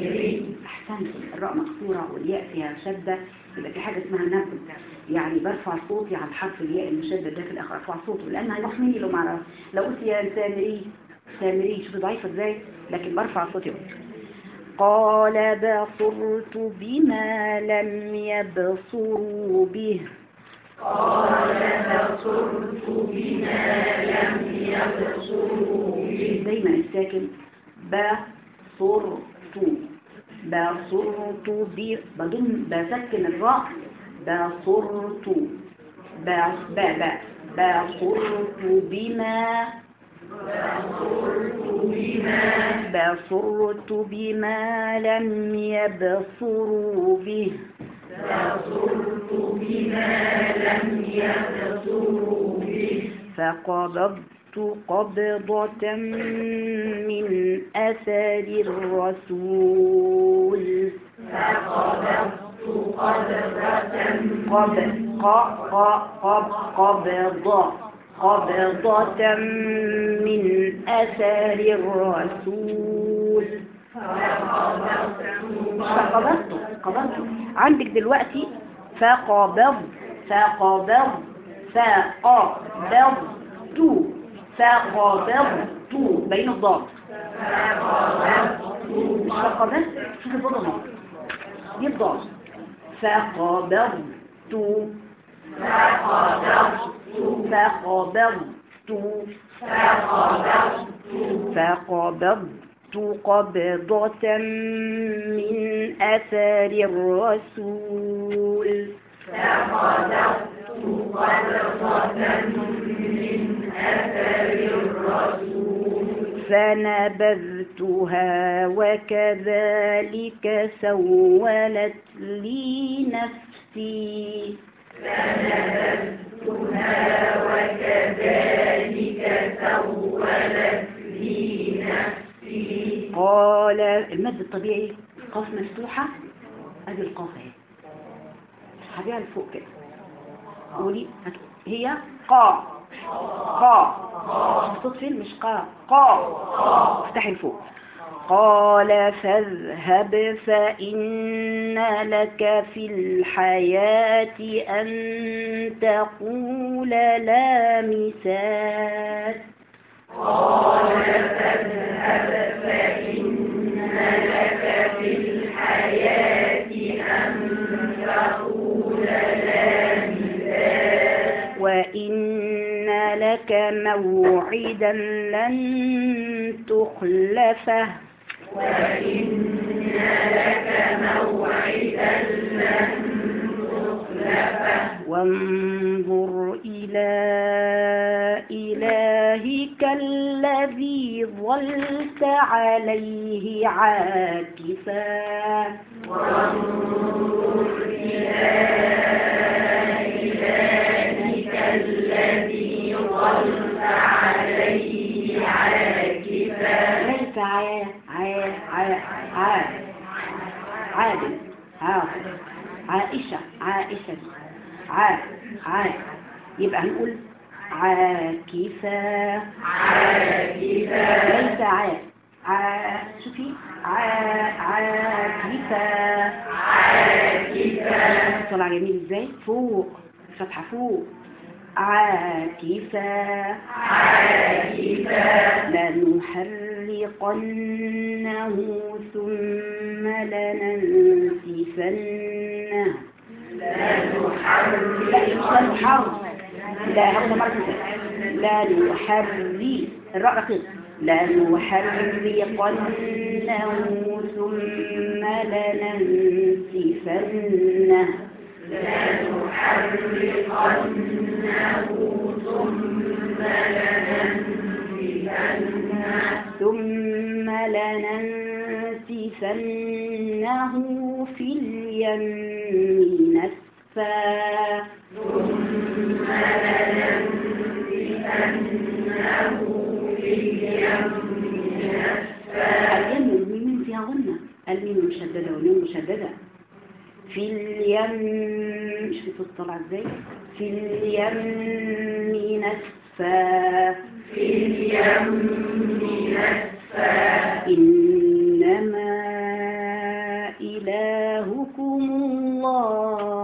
Speaker 1: أحسنت الراء مكسورة والياء فيها شدة يبقى في حاجة اسمها نبذ يعني برفع صوتي على حرف الياء المشدد ده في الآخر أرفع صوته لأن هيروح مني لو معرف لو قلت يا سامري سامري شوفي ضعيفة إزاي؟ لكن برفع صوتي قال بصرت بما لم يبصروا به. دايما الساكن بصرت. بصرت ب بضم بسكن الراء. بصرت ب ب ب بصرت بما بصرت بما لم يبصروا به. فقبضت قبضة من أثر الرسول. قب ق ق قب قبض قبضة من أثر الرسول. فقبضت قبضت. عندك دلوقتي فقبض فقبض فقبضت. فقبضت بين الضاد. فقبضت شوف الضاد. دي الضاد. فقبضت فقبضت فقبضت قبضة من أثر الرسول فنبذتها وكذلك سولت لي نفسي. قال المد الطبيعي قاف مفتوحة أدي القاف أهي. هبيها لفوق كده. قولي هي قا. قا. الصوت فين؟ مش قا. قا. افتحي لفوق قال فاذهب فإن لك في الحياة أن تقول لا مساس وإن لك موعدا لن تخلفه. وانظر إلى إلهك الذي ظلت عليه عاكفا. ليس عا عا عا عا عادل عائشة عائشة. عا عا يبقى هنقول عاكفة. عاكفة ليس عا عا شوفي. عا عاكفة. عاكفة. طلع جميل إزاي؟ فوق. فتحة فوق. عاكفة لنحرقنه ثم لننسفنه. لنحرق لا هذا مرة. لا نحري الراء رقيق لا نحرقنه ثم لننسفنه ثم لننسفنه في اليم نسفا. اليم الميم فيها غنة الميم مشددة واليم مشددة. في اليم شوف الصوت طلع إزاي في اليم نسفا إنما إلهكم الله.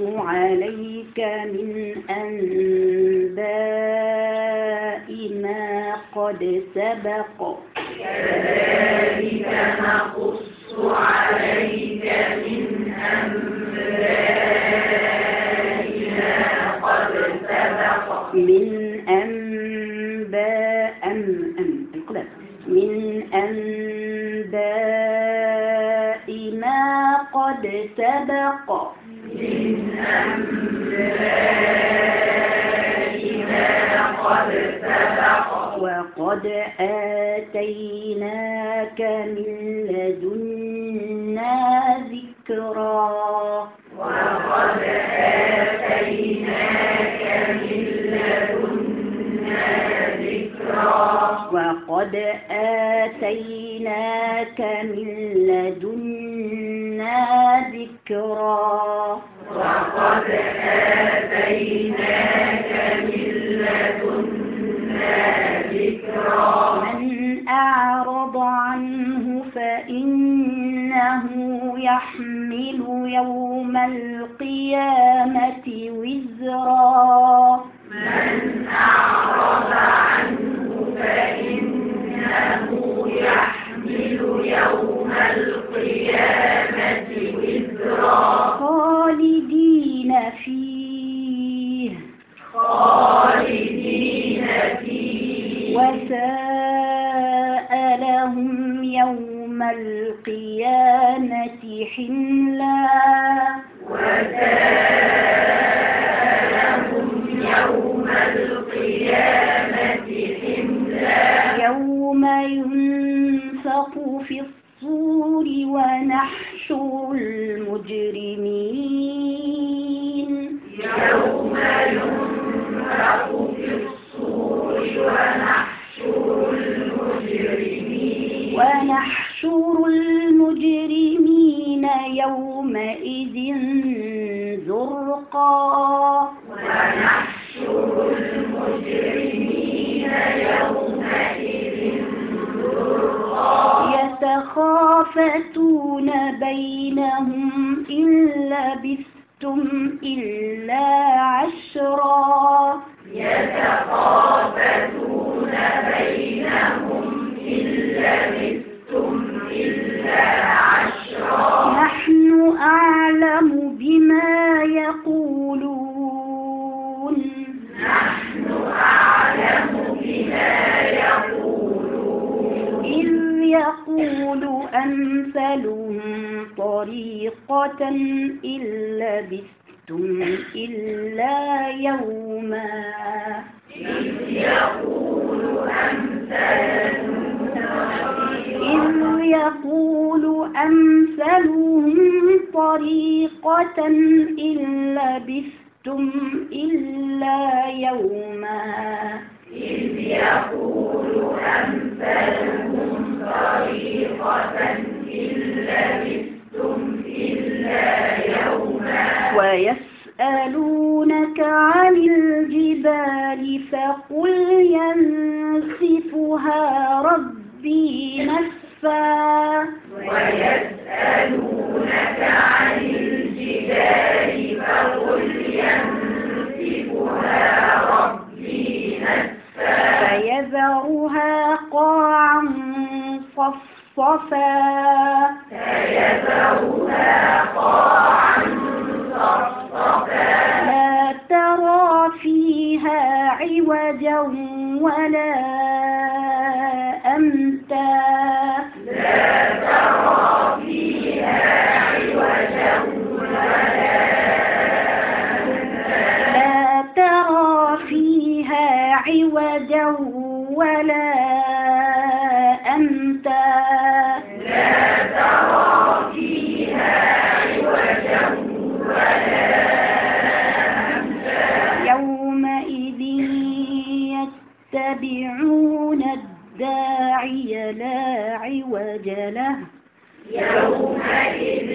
Speaker 3: عليك من أنباء ما قد سبق.
Speaker 1: كذلك نقص عليك من أنباء ما قد سبق
Speaker 3: من أنباء أم أم القلب من أنباء ما قد سبق. وقد آتيناك من لدنا ذكرا.
Speaker 1: وقد آتيناك
Speaker 3: وقد آتيناك من لدنا ذكرا.
Speaker 1: وقد آتيناك من لدنا ذكرا.
Speaker 3: من أعرض عنه فإنه يحمل يوم القيامة وزرا.
Speaker 1: من أعرض عنه يحمل يوم القيامة وزرا. الداعي لا
Speaker 3: عوج له. يومئذ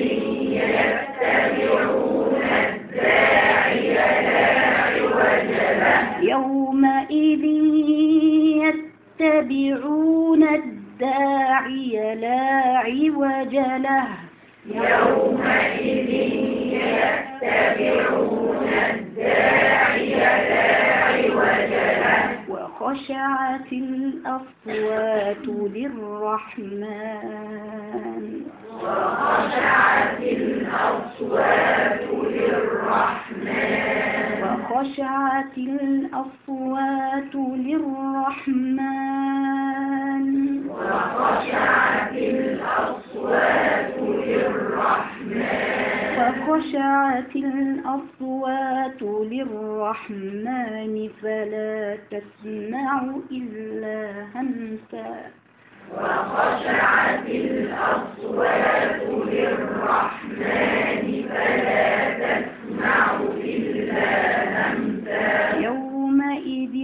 Speaker 1: يتبعون الداعي
Speaker 3: لا عوج له. يومئذ يتبعون الداعي
Speaker 1: لا عوج له.
Speaker 3: يومئذ يتبعون الداعي لا
Speaker 1: وخشعت الأصوات للرحمن
Speaker 4: وخشعت الأصوات للرحمن
Speaker 1: وخشعت الأصوات للرحمن
Speaker 4: وخشعت الأصوات للرحمن
Speaker 1: وخشعت الأصوات للرحمن فلا تسمع إلا همسا.
Speaker 4: وخشعت الأصوات للرحمن فلا تسمع إلا همسا.
Speaker 1: يومئذ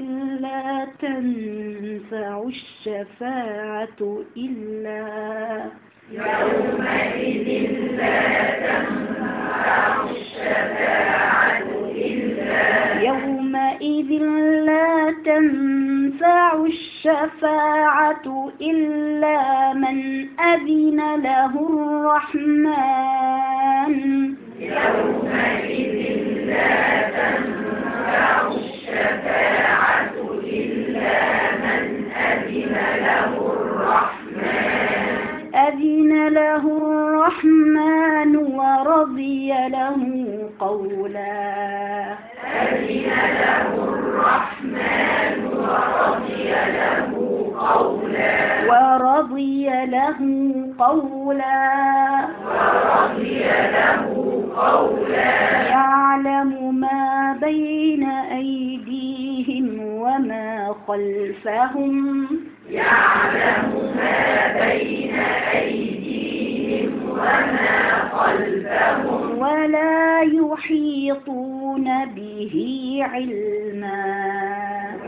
Speaker 1: لا تنفع الشفاعة إلا.
Speaker 4: يومئذ لا تنفع
Speaker 1: يومئذ لا تنفع الشفاعة إلا من أذن له الرحمن.
Speaker 4: يومئذ لا تنفع الشفاعة إلا من أذن له الرحمن.
Speaker 1: أذن له الرحمن ورضي له قولا.
Speaker 4: أذن له الرحمن ورضي له قولا
Speaker 1: ورضي له قولا
Speaker 4: ورضي له قولا.
Speaker 1: يعلم ما بين أيديهم وما خلفهم.
Speaker 4: يعلم ما بين أيديهم وما خلفهم
Speaker 1: ولا يحيطون به علما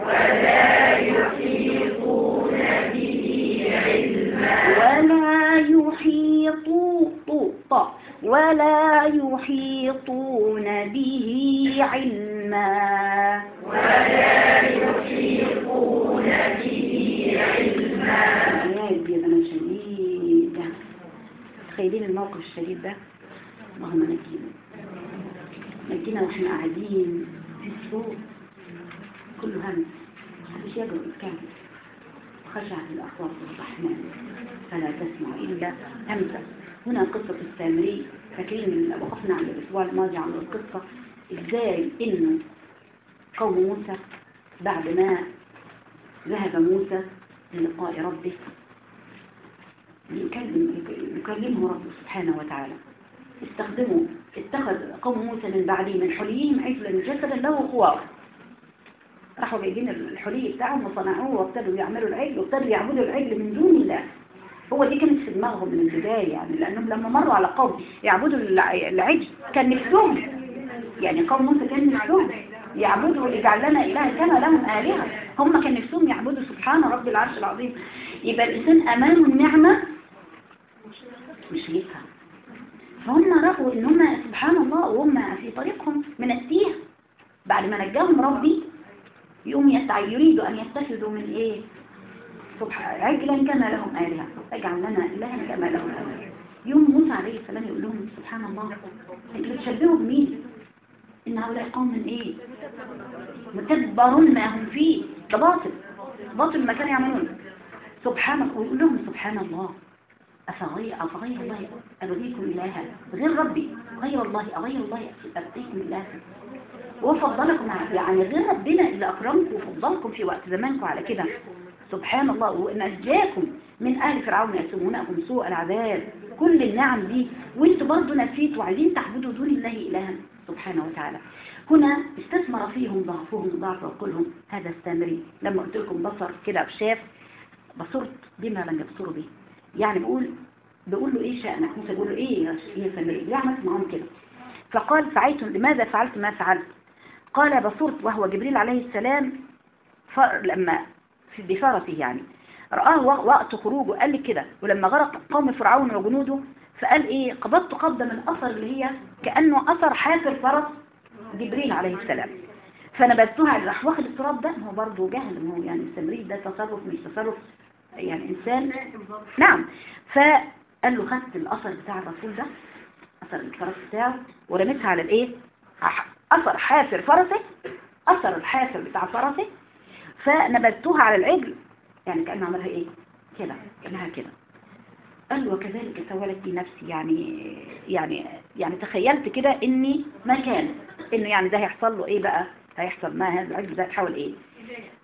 Speaker 4: ولا يحيطون به علما
Speaker 1: ولا يحيطون ولا يحيطون به علما
Speaker 4: ولا يحيطون به
Speaker 1: العياذ بالله شديدة. تخيلين الموقف الشديد ده؟ اللهم نجينا. نجينا وإحنا قاعدين في السوق. كله همس. محدش يقدر يتكلم. خشعت الأصوات للرحمن فلا تسمع إلا همسة. هنا قصة السامري فاكرين وقفنا عند الأسبوع الماضي عند القصة؟ إزاي إنه قوم موسى بعد ما ذهب موسى للقاء ربه يكلم يكلمه ربه سبحانه وتعالى. استخدموا اتخذ قوم موسى من بعده من حليهم عجلا جسدا له خوار راحوا جايبين الحلي بتاعهم وصنعوه وابتدوا يعملوا العجل وابتدوا يعبدوا العجل من دون الله. هو دي كانت في دماغهم من البداية يعني لأنهم لما مروا على قوم يعبدوا الع- العجل كان نفسهم. يعني قوم موسى كان نفسهم يعبدوا يجعل لنا إله كما لهم آلهة. هم كان نفسهم يعبدوا سبحان رب العرش العظيم. يبقى الإنسان أمامه النعمة مش شايفها فهم رأوا إن هم سبحان الله وهم في طريقهم من التيه. بعد ما نجاهم ربي يقوم يريدوا أن يتخذوا من إيه؟ سبحان عجلا كما لهم آلهة. اجعل لنا إلها كما لهم آلهة. يوم موسى عليه السلام يقول لهم سبحان الله أنتوا بتشبهوا بمين؟ إن هؤلاء قوم من إيه؟ متبر ما هم فيه. ده باطل. باطل ما كانوا يعملون. سبحان ويقول لهم سبحان الله. أفغير, أفغير الله أبغيكم إلها. غير ربي. غير الله أغير الله أبغيكم إلها. وفضلكم يعني غير ربنا اللي أكرمكم وفضلكم في وقت زمانكم على كده. سبحان الله. ونجاكم من آل فرعون يسمونكم سوء العذاب. كل النعم دي. وإنتوا برضه نسيتوا وعايزين تعبدوا دون الله إلها. سبحانه وتعالى. هنا استثمر فيهم ضعفهم وضعف عقولهم. هذا السامري لما قلت لكم بصر كده بشاف بصرت بما لم يبصروا به. يعني بقول بقول له إيه شأنك؟ موسى بيقول له إيه يا سامري ليه عملت معاهم كده. فقال فعلت لماذا فعلت؟ ما فعلت. قال بصرت وهو جبريل عليه السلام. لما في بفرسه يعني. رآه وق- وقت خروجه قال لي كده. ولما غرق قوم فرعون وجنوده فقال إيه قبضت قبضة من أثر اللي هي كأنه أثر حافر فرس جبريل عليه السلام. فنبذتها راح واخد التراب ده هو برضه جهل ما هو يعني السمريد ده تصرف مش تصرف يعني إنسان. نعم. فقال له خدت الأثر بتاع الرسول ده أثر الفرس بتاعه ورميتها على الإيه؟ أثر حافر فرسه أثر الحافر بتاع فرسه فنبذتها على العجل يعني كأنها عملها إيه؟ كده كأنها كده. قال وكذلك سولت لي نفسي. يعني يعني يعني تخيلت كده إني مكان إنه يعني ده هيحصل له إيه بقى؟ هيحصل ما هذا العجل ده يتحول إيه؟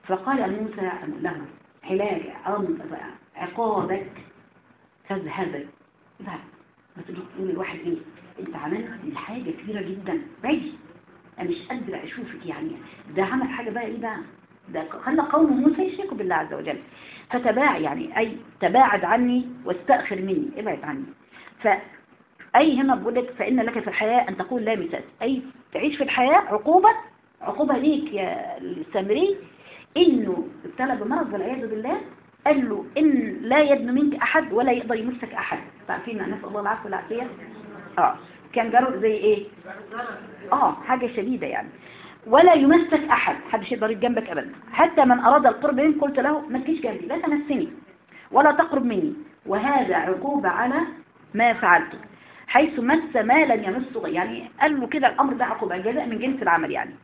Speaker 1: فقال موسى له علاج أمر عقابك فاذهب اذهب ما تقول الواحد إيه؟ أنت عملت دي حاجة كبيرة جدا باجي أنا مش قادرة أشوفك يعني. ده عمل حاجة بقى إيه بقى؟ ده خلى قوم موسى يشركوا بالله عز وجل. فتباع يعني أي تباعد عني واستأخر مني ابعد عني. فأي هنا بقول لك فإن لك في الحياة أن تقول لا مساس أي تعيش في الحياة عقوبة عقوبة ليك يا السامري إنه ابتلى بمرض والعياذ بالله قال له إن لا يدن منك أحد ولا يقدر يمسك أحد. تعرفين نسأل الله العافية والعافية؟ آه. كان جرب زي إيه؟ آه. حاجة شديدة يعني. ولا يمسك أحد. حدش يقدر جنبك أبدا. حتى من أراد القرب منك قلت له ما تجيش جنبي لا تمسني ولا تقرب مني. وهذا عقوبة على ما فعلته. حيث مس ما لم يمسه يعني قال له كده الأمر ده عقوبة الجزاء من جنس العمل يعني.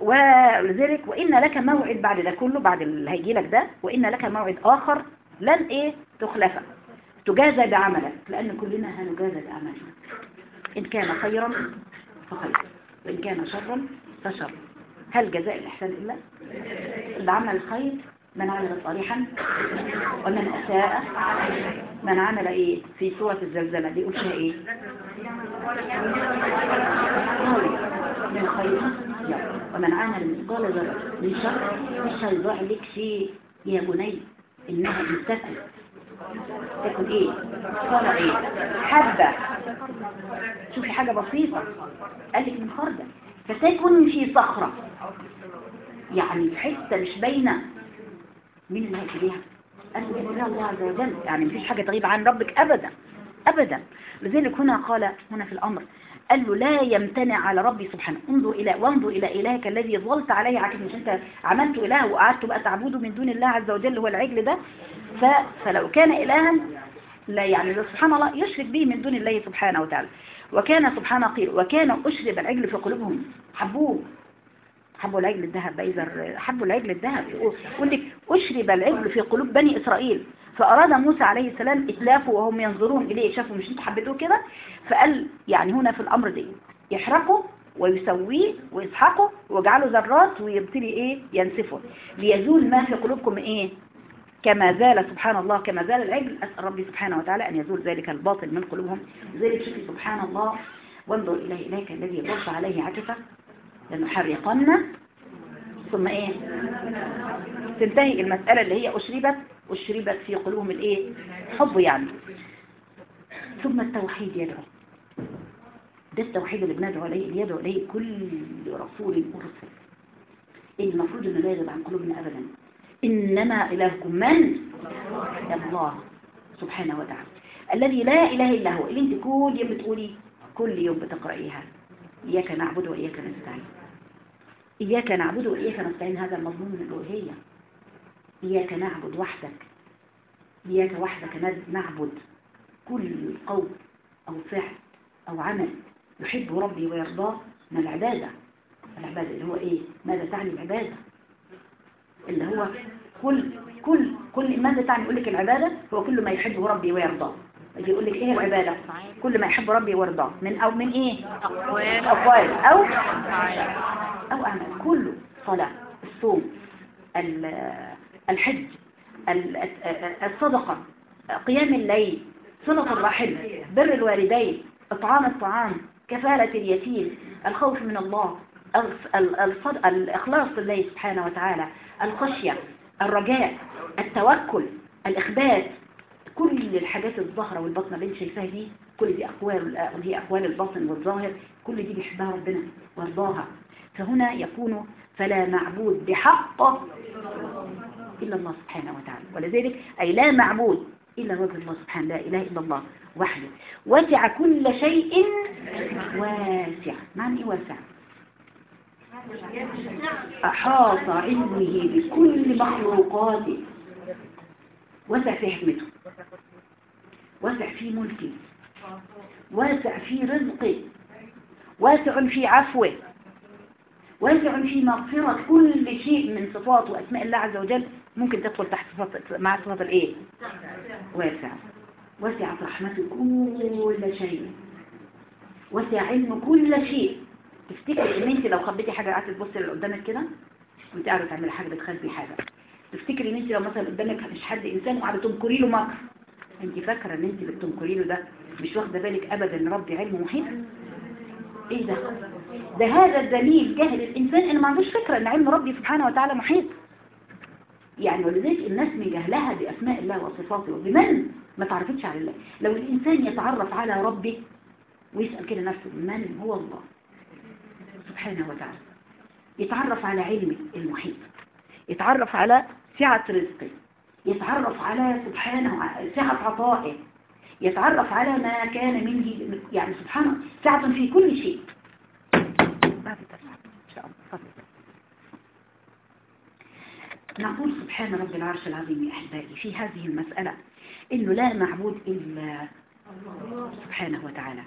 Speaker 1: ولذلك وإن لك موعد بعد ده كله بعد اللي هيجي لك ده وإن لك موعد آخر لن إيه؟ تخلفه. تجازى بعملك لأن كلنا هنجازى بعملنا. إن كان خيرا فخير وإن كان شرا فشر هل جزاء الإحسان إلا اللي عمل الخير من عمل صالحا ومن أساء من عمل إيه؟ في سورة الزلزلة دي فيها إيه؟ من خير. ومن عمل مثقال ذرة من شر. مش هيضيع لك شيء يا بني إنها إن تكن تكن إيه؟ صار إيه؟ حبة. شوفي حاجة بسيطة. قال لك من خردة فتكن في صخرة. يعني حتة مش باينة مين اللي هيكليها قال له الله عز وجل. يعني مفيش حاجة تغيب عن ربك أبدا أبدا. لذلك هنا قال هنا في الأمر قال له لا يمتنع على ربي سبحانه. انظر إلى وانظر إلى إلهك الذي ظلت عليه عكس مش أنت عملت إله وقعدت بقى تعبده من دون الله عز وجل هو العجل ده. فلو كان إلها لا يعني سبحان الله يشرك به من دون الله سبحانه وتعالى. وكان سبحانه قيل وكان أشرب العجل في قلوبهم. حبوه. حبوا العجل الذهب بيزر. حبوا العجل الذهب. يقول لك أشرب العجل في قلوب بني إسرائيل. فأراد موسى عليه السلام إتلافه وهم ينظرون إليه. شافوا مش أنتوا حبيتوه كده؟ فقال يعني هنا في الأمر دي يحرقه ويسويه ويسحقه ويجعله ذرات ويبتدي إيه؟ ينسفه. ليزول ما في قلوبكم إيه؟ كما زال سبحان الله كما زال العجل. أسأل ربي سبحانه وتعالى أن يزول ذلك الباطل من قلوبهم. ذلك شوفي سبحان الله. وانظر إليه إليك الذي ضرب عليه عكفة لنحرقن. ثم إيه؟ تنتهي المسألة اللي هي أشربت. أشربت في قلوبهم الإيه؟ حب يعني. ثم التوحيد يدعو. ده التوحيد اللي بندعو عليه اللي يدعو عليه كل رسول مرسل المفروض إنه لا يغيب عن قلوبنا ابدا. إنما إلهكم من؟ الله سبحانه وتعالى. الذي لا إله إلا هو. اللي انت كل يوم بتقولي كل يوم بتقرأيها. إياك نعبد وإياك نستعين. إياك نعبد وإياك نستعين. هذا المضمون من الألوهية. إياك نعبد وحدك. إياك وحدك نعبد. كل قول أو فعل أو عمل يحبه ربي ويرضاه من العبادة. العبادة اللي هو إيه؟ ماذا تعني العبادة؟ اللي هو كل كل كل ماذا تعني؟ يقول لك العبادة هو كل ما يحبه ربي ويرضاه. يجي يقول لك إيه العبادة؟ كل ما يحب ربي ويرضاه. من أو من إيه؟
Speaker 5: أقوال.
Speaker 1: أو أو أعمال. كله. صلاة. الصوم. ال- الحج. ال- الصدقة. قيام الليل. صلة الرحم. بر الوالدين. إطعام الطعام. كفالة اليتيم. الخوف من الله. الإخلاص لله سبحانه وتعالى الخشية الرجاء التوكل الإخبات كل الحاجات الظاهرة والباطنة اللي انت شايفاها دي كل دي أقوال هي أقوال الباطن والظاهر كل دي بيحبها ربنا وارضاها فهنا يكون فلا معبود بحق إلا الله سبحانه وتعالى. ولذلك أي لا معبود إلا وجه الله سبحانه لا إله إلا الله وحده. وسع كل شيء واسع. معنى إيه واسع؟ أحاط علمه بكل مخلوقاته. وسع في حكمته. واسع في ملكه. واسع في رزقه. واسع في عفوه. واسع في مغفرة كل شيء من صفات وأسماء الله عز وجل. ممكن تدخل تحت صفات مع صفات الإيه؟ واسع. وسعت رحمته كل شيء. وسع علم كل شيء. تفتكر إن انت لو خبيتي حاجة قعدت تبصي اللي قدامك كده وانت قاعدة تعملي حاجة بتخبي حاجة. تفتكري إن انت لو مثلا قدامك مش حد إنسان وقاعدة تنكري له مكر. انت فاكرة إن انت اللي بتنكري له ده مش واخدة بالك ابدا إن ربي علمه محيط إيه ده؟ ده هذا الدليل جهل الإنسان ان ما عندوش فكرة إن علم ربي سبحانه وتعالى محيط. يعني ولذلك الناس من جهلها بأسماء الله وصفاته. وبمن ما تعرفتش على الله. لو الإنسان يتعرف على ربه ويسأل كده نفسه من هو الله؟ سبحانه وتعالى. يتعرف على علمه المحيط. يتعرف على سعة رزقه. يتعرف على سبحانه سعة عطائه. يتعرف على ما كان منه يعني سبحانه سعة في كل شيء. نقول سبحان رب العرش العظيم يا أحبائي في هذه المسألة إنه لا معبود إلا سبحانه وتعالى.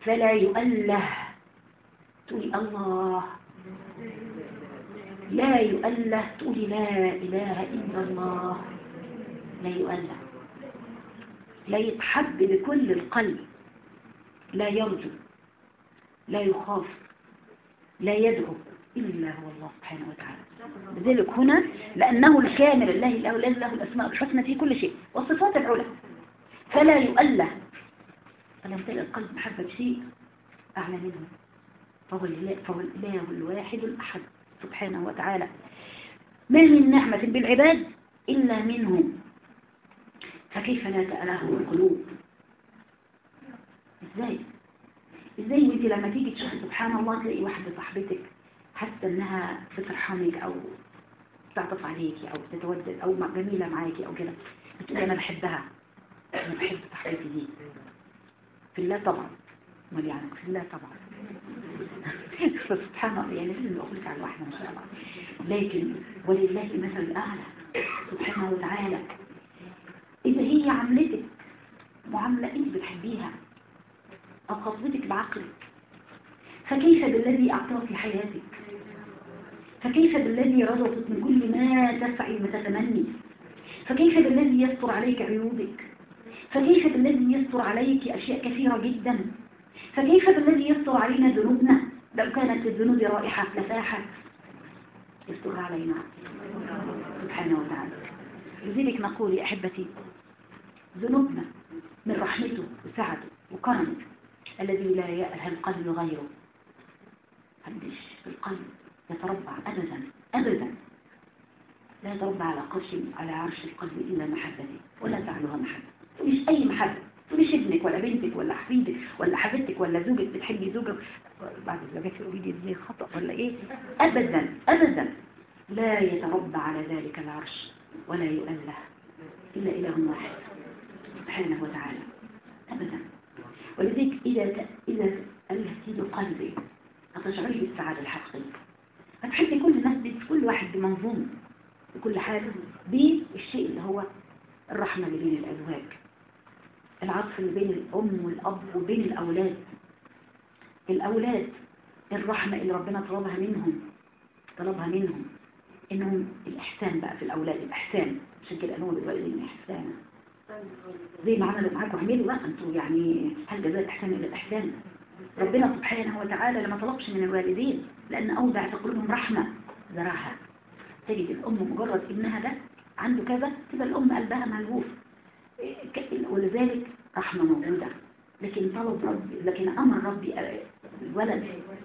Speaker 1: فلا يؤله تقولي الله. لا يؤله تقولي لا إله إلا الله. لا يؤله. لا يتحب بكل القلب. لا يرجو. لا يخاف. لا يدعو. إلا هو الله سبحانه وتعالى. لذلك هنا لأنه الكامل الله له له الأسماء الحسنى في كل شيء. والصفات العلى. فلا يؤله. فلم تلقى القلب محبة شيء أعلى منه. فهو الإله, فهو الواحد الأحد سبحانه وتعالى. ما من نعمة بالعباد إلا منه. فكيف لا تأله القلوب؟ إزاي؟ إزاي انت لما تيجي تشوفي سبحان الله تلاقي واحدة صاحبتك حتى إنها بترحمك أو تعطف عليكي أو تتودد أو جميلة معاكي أو كده. بتقولي أنا بحبها. أنا بحب صاحبتي دي. في الله طبعا. امال يعني في الله طبعا. فسبحان الله يعني لازم أقول لك على واحدة ما شاء الله. لكن ولله المثل الاعلى سبحانه وتعالى. إذا هي عملتك معاملة أنت بتحبيها أو خطبتك بعقلك فكيف بالذي أعطاك حياتك؟ فكيف بالذي رزقك من كل ما تسعي وتتمني؟ فكيف بالذي يستر عليك عيوبك؟ فكيف بالذي يستر عليك أشياء كثيرة جدا؟ فكيف بالذي يستر علينا ذنوبنا؟ لو كانت الذنوب رائحة لفاحة يستر علينا. سبحانه وتعالى. لذلك نقول يا أحبتي ذنوبنا من رحمته وسعته وكرمه الذي لا يأهل القلب غيره. في القلب يتربع أبدا أبدا. لا يتربع على قرش على عرش القلب إلا محبته ولا تعلوها محبة مش أي محبة. مش ابنك ولا بنتك ولا حفيدك ولا حبيبتك ولا زوجك بتحبي زوجك؟ بعد الزواج تقولي دي إزاي خطأ ولا إيه؟ أبدا أبدا. لا يتربى على ذلك العرش ولا يؤله إلا إله واحد سبحانه وتعالى. أبدا. ولذلك إذا إذا ألهتي قلبي هتشعري بالسعادة الحقيقية؟ هتحسي كل الناس كل واحد بمنظومة بكل حاجة بالشيء اللي هو الرحمة اللي بين الأزواج. العطف اللي بين الأم والأب وبين الأولاد. الأولاد الرحمة اللي ربنا طلبها منهم طلبها منهم إنهم الإحسان بقى في الأولاد الإحسان. عشان كده قالوا بالوالدين إحسانا زي ما عملوا معاكم اعملوا بقى أنتوا يعني هل جزاء الإحسان إلا الإحسان؟ ربنا سبحانه وتعالى لما طلبش من الوالدين لأن أودع في قلوبهم رحمة زرعها. تجد الأم مجرد ابنها ده عنده كذا تبقى الأم قلبها ملهوف ولذلك رحمة موجودة. لكن طلب ربي لكن أمر ربي الولد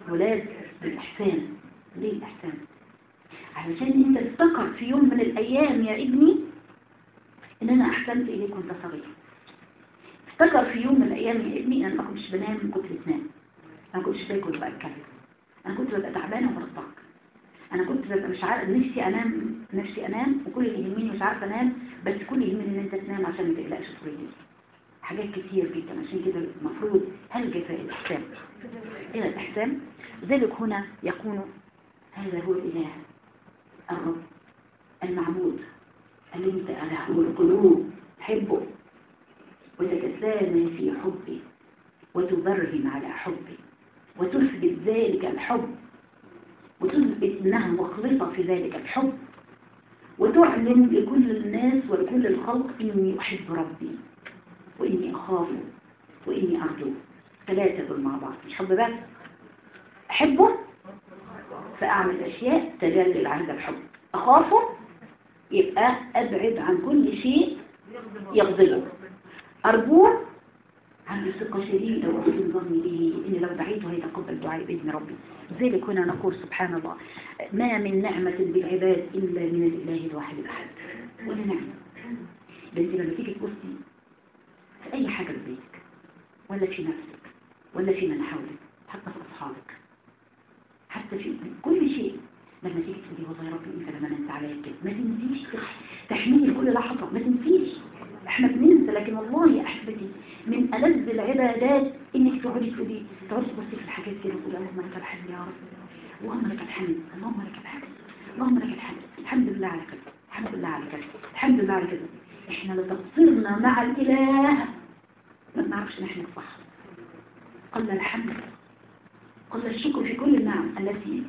Speaker 1: ولاد بالإحسان. ليه الإحسان؟ علشان أنت تفتكر في يوم من الأيام يا ابني إن أنا أحسنت إليك وأنت صغير. افتكر في يوم من الأيام يا ابني أنا ما كنتش بنام كنت بتنام أنا كنتش باكل وباكل أنا كنت ببقى تعبانة وبرضعك أنا كنت ببقى مش عارف نفسي أنام نفسي أنام وكل اللي يهمني مش عارفة أنام بس كل اللي يهمني إن أنت تنام عشان ما تقلقش طول حاجات كتير جدا عشان كده المفروض هل جزاء الإحسان. إلى الإحسان؟ ذلك هنا يكون هذا هو الإله الرب المعبود اللي أنت له القلوب حبه. وتتسامى في حبه وتبرهن على حبه وتثبت ذلك الحب وتثبت إنها مخلصة في ذلك الحب. وتعلن لكل الناس ولكل الخلق إني أحب ربي وإني اخافه وإني ارجوه ثلاثة دول مع بعض. مش حب بس. أحبه فأعمل أشياء تدلل على هذا الحب. أخافه يبقى أبعد عن كل شيء يغضبه أرجوه عندي ثقة شديدة وحسن ظني به إن لو دعيته هيتقبل دعائي بإذن ربي. لذلك هنا نقول سبحان الله. ما من نعمة بالعباد إلا من الإله الواحد الأحد. ولا نعمة. ده لما تيجي تبصي في أي حاجة في بيتك؟ ولا في نفسك ولا في من حولك حتى في أصحابك حتى في كل شيء. لما تيجي تقولي والله يا رب إنت لما انت عليا كده. ما تنسيش تحميل كل لحظة. ما تنسيش. إحنا بننسى لكن والله يا أحبتي من ألذ العبادات إنك تقعدي تقولي تقعدي تبصي في الحاجات كده وتقولي اللهم لك الحمد يا رب. اللهم لك الحمد اللهم لك الحمد اللهم لك الحمد. الحمد لله على كذا الحمد لله على كذا الحمد لله على كذا إحنا لو مع الإله ما بنعرفش إن إحنا صح قل الحمد قل الشكر في كل النعم التي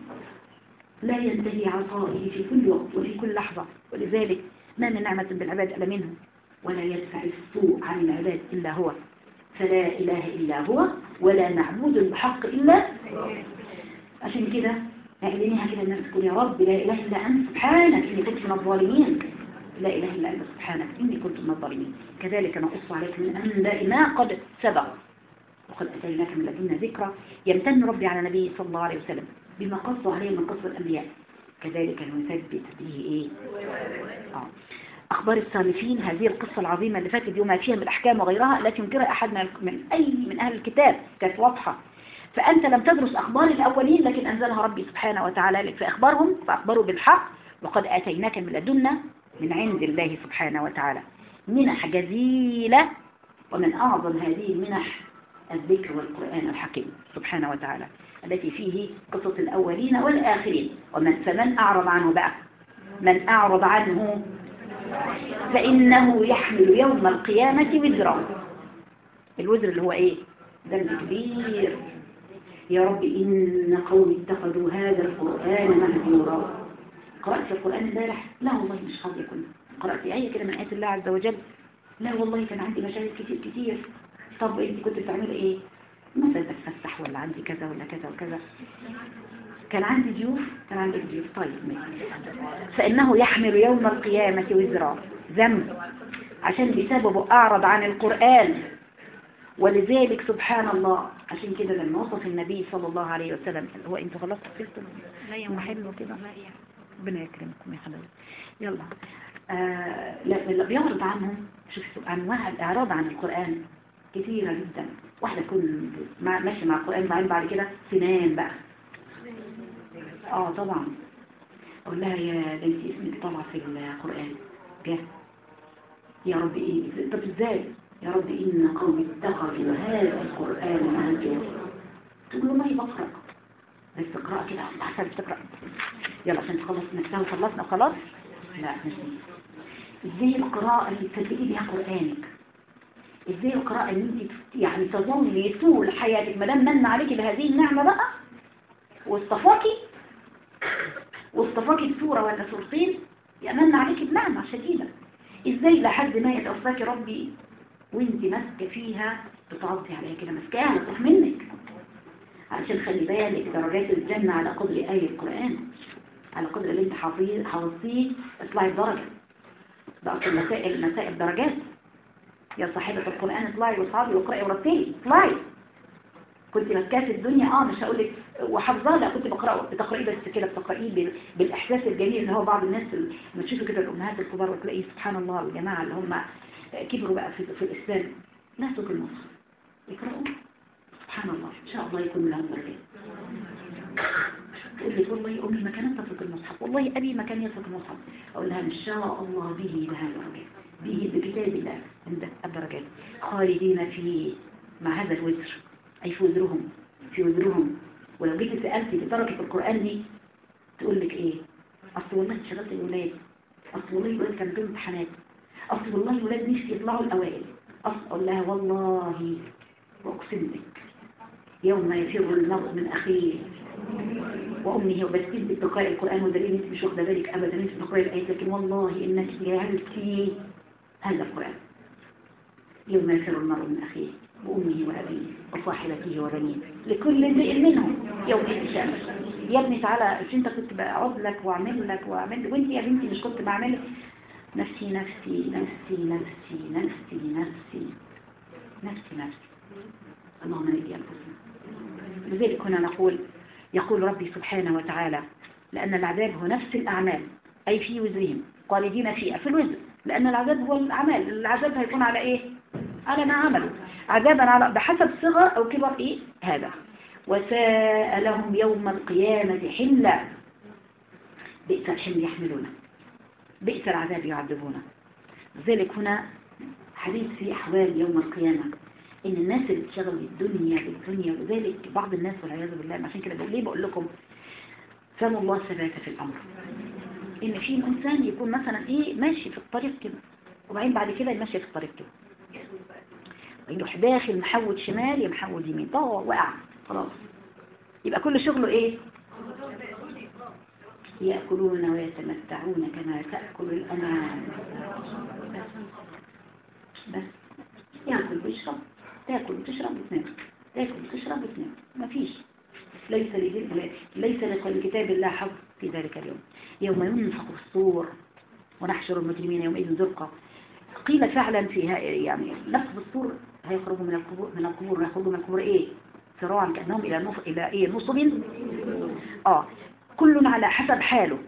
Speaker 1: لا ينتهي عطائه في كل وقت وفي كل لحظة. ولذلك ما من نعمة بالعباد ألا منه ولا يدفع السوء عن العباد إلا هو. فلا إله إلا هو ولا معبود بحق إلا عشان كده اعلنيها كده الناس تقول يا رب لا إله إلا أنت سبحانك إني كنت من الظالمين. لا إله إلا أنت سبحانك إني كنت من الظالمين. كذلك نقص عليك من أنباء ما قد سبق. وقد أتيناك من لدنا ذكرى يمتن ربي على نبيه صلى الله عليه وسلم بما قصوا عليه من قصة الأنبياء. كذلك نثبت به إيه؟ آه. أخبار السالفين هذه القصة العظيمة اللي فاتت يوم فيها من الأحكام وغيرها لا ينكرها أحد من, من أي من أهل الكتاب كانت واضحة. فأنت لم تدرس أخبار الأولين لكن أنزلها ربي سبحانه وتعالى لك. في أخبارهم فأخبروا بالحق وقد آتيناك من لدنا من عند الله سبحانه وتعالى. منح جزيلة ومن أعظم هذه المنح الذكر والقرآن الحكيم سبحانه وتعالى التي فيه قصة الأولين والآخرين. ومن فمن أعرض عنه بقى؟ من أعرض عنه فإنه يحمل يوم القيامة وزرا. الوزر اللي هو إيه؟ ذنب كبير. يا رب إن قوم اتخذوا هذا القرآن مهجورا. قرأت القرآن امبارح. لا والله مش قد يكون قرأت آية كده من آيات الله عز وجل؟ لا والله كان عندي مشاكل كتير كتير. طب إنت كنت بتعملي إيه؟ مثلا بتفسح ولا عندي كذا ولا كذا وكذا. كان عندي ضيوف كان عندك ضيوف. طيب ماشي. فإنه يحمل يوم القيامة وزرا ذنب عشان بسببه أعرض عن القرآن. ولذلك سبحان الله عشان كده لما وصف النبي صلى الله عليه وسلم هو أنتوا خلاص قفلتوا
Speaker 2: لا يا
Speaker 1: محلوا كده؟ ربنا يكرمكم يا حبايبي يلا. آه لا بيعرض عنهم. شوف انواع الاعراض عن القرآن كثيرة جدا. واحدة تكون ماشية مع القرآن بعدين بعد كده سنان بقى. آه طبعا. أقول لها يا انت اسمك طالع في القرآن. جه يا رب إيه طب إزاي؟ يا رب إن قوم اتخذوا هذا القرآن مهجورا تقول له ما هي بقرا بس اقرأ كده. احسن تقرا يلا عشان تخلص نفسها وخلصنا وخلاص لا مش إزاي القراءة اللي تبتدي بيها قرآنك؟ إزاي القراءة اللي أنت يعني تظلي طول حياتك ما دام من عليك بهذه النعمة بقى واصطفاكي واصطفاكي بسورة ولا سورتين يأمن عليك بنعمة شديدة إزاي لحد ما يتوفاكي ربي وانت ماسكة فيها بتعطي عليها كده ماسكاها تروح منك. علشان خلي بالك درجات الجنة على قدر آية القرآن على قدر اللي أنت حافظيه اطلعي بدرجة. ده أصل مسائل مسائل درجات. يا صاحبة القرآن اطلعي واصحابي واقرأي ورتلي اطلعي. كنت ماسكاه في الدنيا آه مش هقول لك وحافظاه لا كنت بقراه بتقرأيه بس كده بتقرأيه بال- بالإحساس الجميل اللي هو بعض الناس لما تشوفوا كده الأمهات الكبار وتلاقي سبحان الله الجماعة اللي هم كبروا بقى في, في الإسلام ناسوا المصحف يقرأوا سبحان الله إن شاء الله يكون لهم درجات تقول لي والله أمي ما كانت تترك المصحف والله أبي ما كان يترك المصحف. أقول لها إن شاء الله به لها درجات به بكتاب الله عند الدرجات خالدين فيه مع هذا الوزر أي في وزرهم في وزرهم. ولو جيت سألتي بتركة القرآن دي تقول لك إيه؟ أصل والله انشغلت الولاد أصل والله الولاد كانوا عندهم امتحانات. أصل والله الولاد نفسي يطلعوا الأوائل. أصل أقول لها والله وأقسم لك. يوم يفر المرء من أخيه وأمه وبتكين بتقرأ القرآن ودليل انت مش واخدة بالك أبدا انت بتقرأ الآيات لكن والله إنك جعلتي هذا القرآن. يوم يفر المرء من أخيه. وأمه وأبيه وصاحبته وبنيه لكل امرئ منهم يوم شأن يا ابني تعالى انت كنت بقعد لك واعمل لك واعمل وانت يا بنتي مش كنت بعمل نفسي نفسي نفسي نفسي نفسي نفسي. نفسي نفسي. اللهم نجي أنفسنا لذلك هنا نقول يقول ربي سبحانه وتعالى لأن العذاب هو نفس الأعمال أي في وزرهم. خالدين فيها في الوزر. لأن العذاب هو الأعمال. العذاب هيكون على إيه؟ على ما عملوا. عذابا على بحسب صغر أو كبر إيه؟ هذا. وساء لهم يوم القيامة حملا بئس الحمل يحملونه بئس العذاب يعذبونه لذلك هنا حديث في أحوال يوم القيامة. إن الناس اللي بتشغل بالدنيا بالدنيا وذلك بعض الناس والعياذ بالله. عشان كده بقول ليه بقول لكم؟ سام الله ثبات في الأمر. إن في إنسان يكون مثلا إيه ماشي في الطريق كده وبعدين بعد كده ماشي في الطريق كده. يروح داخل محود شمال يا محود يمين. طه وقع. خلاص. يبقى كل شغله إيه؟ يأكلون ويتمتعون كما تأكل الأنعام بس. بس يأكل ويشرب. تأكل وتشرب وتنام. تأكل وتشرب وتنام. مفيش. ليس لجل... ليس لكتاب الله حظ في ذلك اليوم. يوم ينفخ الصور ونحشر المجرمين يومئذ زرقا. قيل فعلا فيها يعني نفخ الصور هيخرجوا من القبور من القبور هيخرجوا من القبور إيه؟ سراعا كأنهم إلى نص إلى إيه؟ نصب. آه. كل على حسب حاله.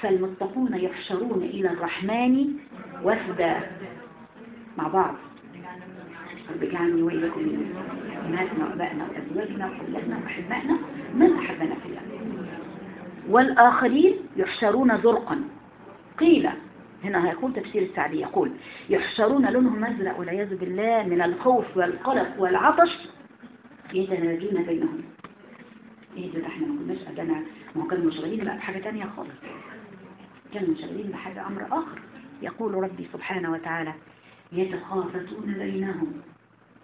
Speaker 1: فالمتقون يحشرون إلى الرحمن وفدا. مع بعض. رب اجعلني وإياكم من أمهاتنا وأبائنا وأزواجنا وأولادنا وأحبائنا. من أحبنا في الله؟ والآخرين يحشرون زرقا. قيل هنا هيكون تفسير السعدي يقول يحشرون لونهم أزرق والعياذ بالله من الخوف والقلق والعطش. يتناجون بينهم. إيه ده؟ إحنا ما كناش أدانا ما كانوا مشغولين بقى بحاجة تانية خالص. كانوا مشغولين بحاجة أمر آخر. يقول ربي سبحانه وتعالى يتخافتون بينهم.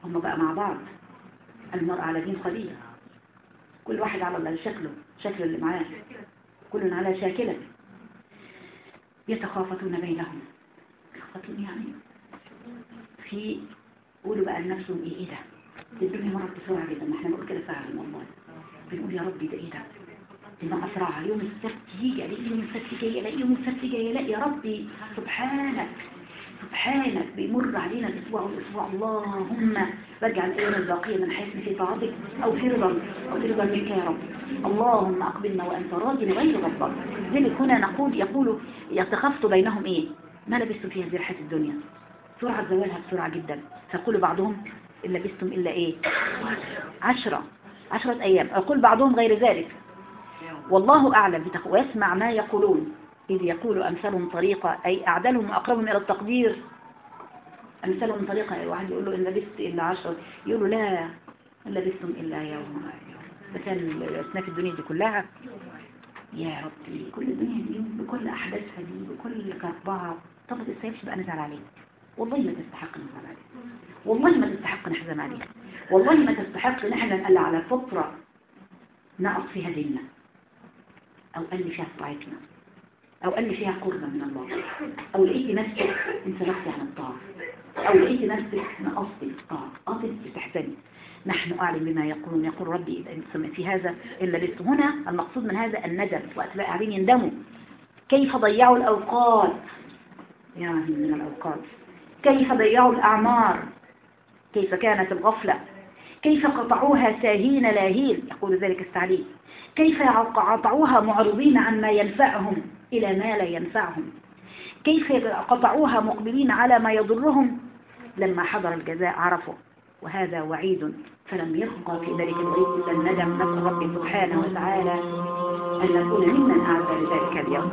Speaker 1: هم بقى مع بعض. المرء على دين خليل كل واحد على شكله شكل اللي معاه. كل على شاكلة. يتخافتون بينهم. يتخافتون يعني في قولوا بقى لنفسهم إيه ده؟ الدنيا مرت بسرعة جدا. ما إحنا بنقول كده فعلا والله. بنقول يا ربي ده إيه ده؟ إنه أسرع. يوم السبت يجي ألاقي يوم السبت جاي ألاقي يوم السبت جاي ألاقي يا ربي سبحانك. سبحانك بيمر علينا الأسبوع والأسبوع. اللهم برجع الأيام الباقية من حيث في طاعتك أو في رضا أو في رضا منك يا رب. اللهم أقبلنا وأنت راض غير غضبان. ذلك هنا نقول يقول يتخفت بينهم إيه؟ ما لبثتم في هذه الحياة الدنيا؟ سرعة زوالها بسرعة جدا. فيقول بعضهم إن لبثتم إلا إيه؟ عشرة. عشرة أيام. يقول بعضهم غير ذلك. والله أعلم. ويسمع ما يقولون. إذ يقول أمثلهم طريقة أي أعدلهم وأقربهم إلى التقدير. أمثلهم طريقة واحد يقول له إن لبثت إلا عشرة يقول له لا إن لبثتم إلا يوم. فكان الأسناف الدنيا دي كلها. يا ربي كل الدنيا دي بكل أحداثها دي بكل كربها طب تستاهلش بقى نزعل عليه والله ما تستحق نزعل عليه والله ما تستحق نحزن عليه والله ما تستحق نحن نقل على فترة نقص فيها ديننا أو قل فيها طاعتنا. أو قل فيها قربة من الله. أو لقيت نفسك انسلخت عن الطاعة. أو لقيت نفسك نقصت الطاعة. قاطت بتحزني نحن أعلم بما يقولون. يقول ربي في هذا إلا لست هنا المقصود من هذا الندم. وقت بقى قاعدين يندموا. كيف ضيعوا الأوقات؟ يعني من الأوقات. كيف ضيعوا الأعمار؟ كيف كانت الغفلة؟ كيف قطعوها ساهين لاهين؟ يقول ذلك السعدي. كيف قطعوها معرضين عن ما ينفعهم؟ إلى ما لا ينفعهم. كيف قطعوها مقبلين على ما يضرهم؟ لما حضر الجزاء عرفوا وهذا وعيد فلم يبقى في ذلك الوعيد إلا الندم نسأل ربي سبحانه وتعالى أن نكون ممن أعد لذلك اليوم.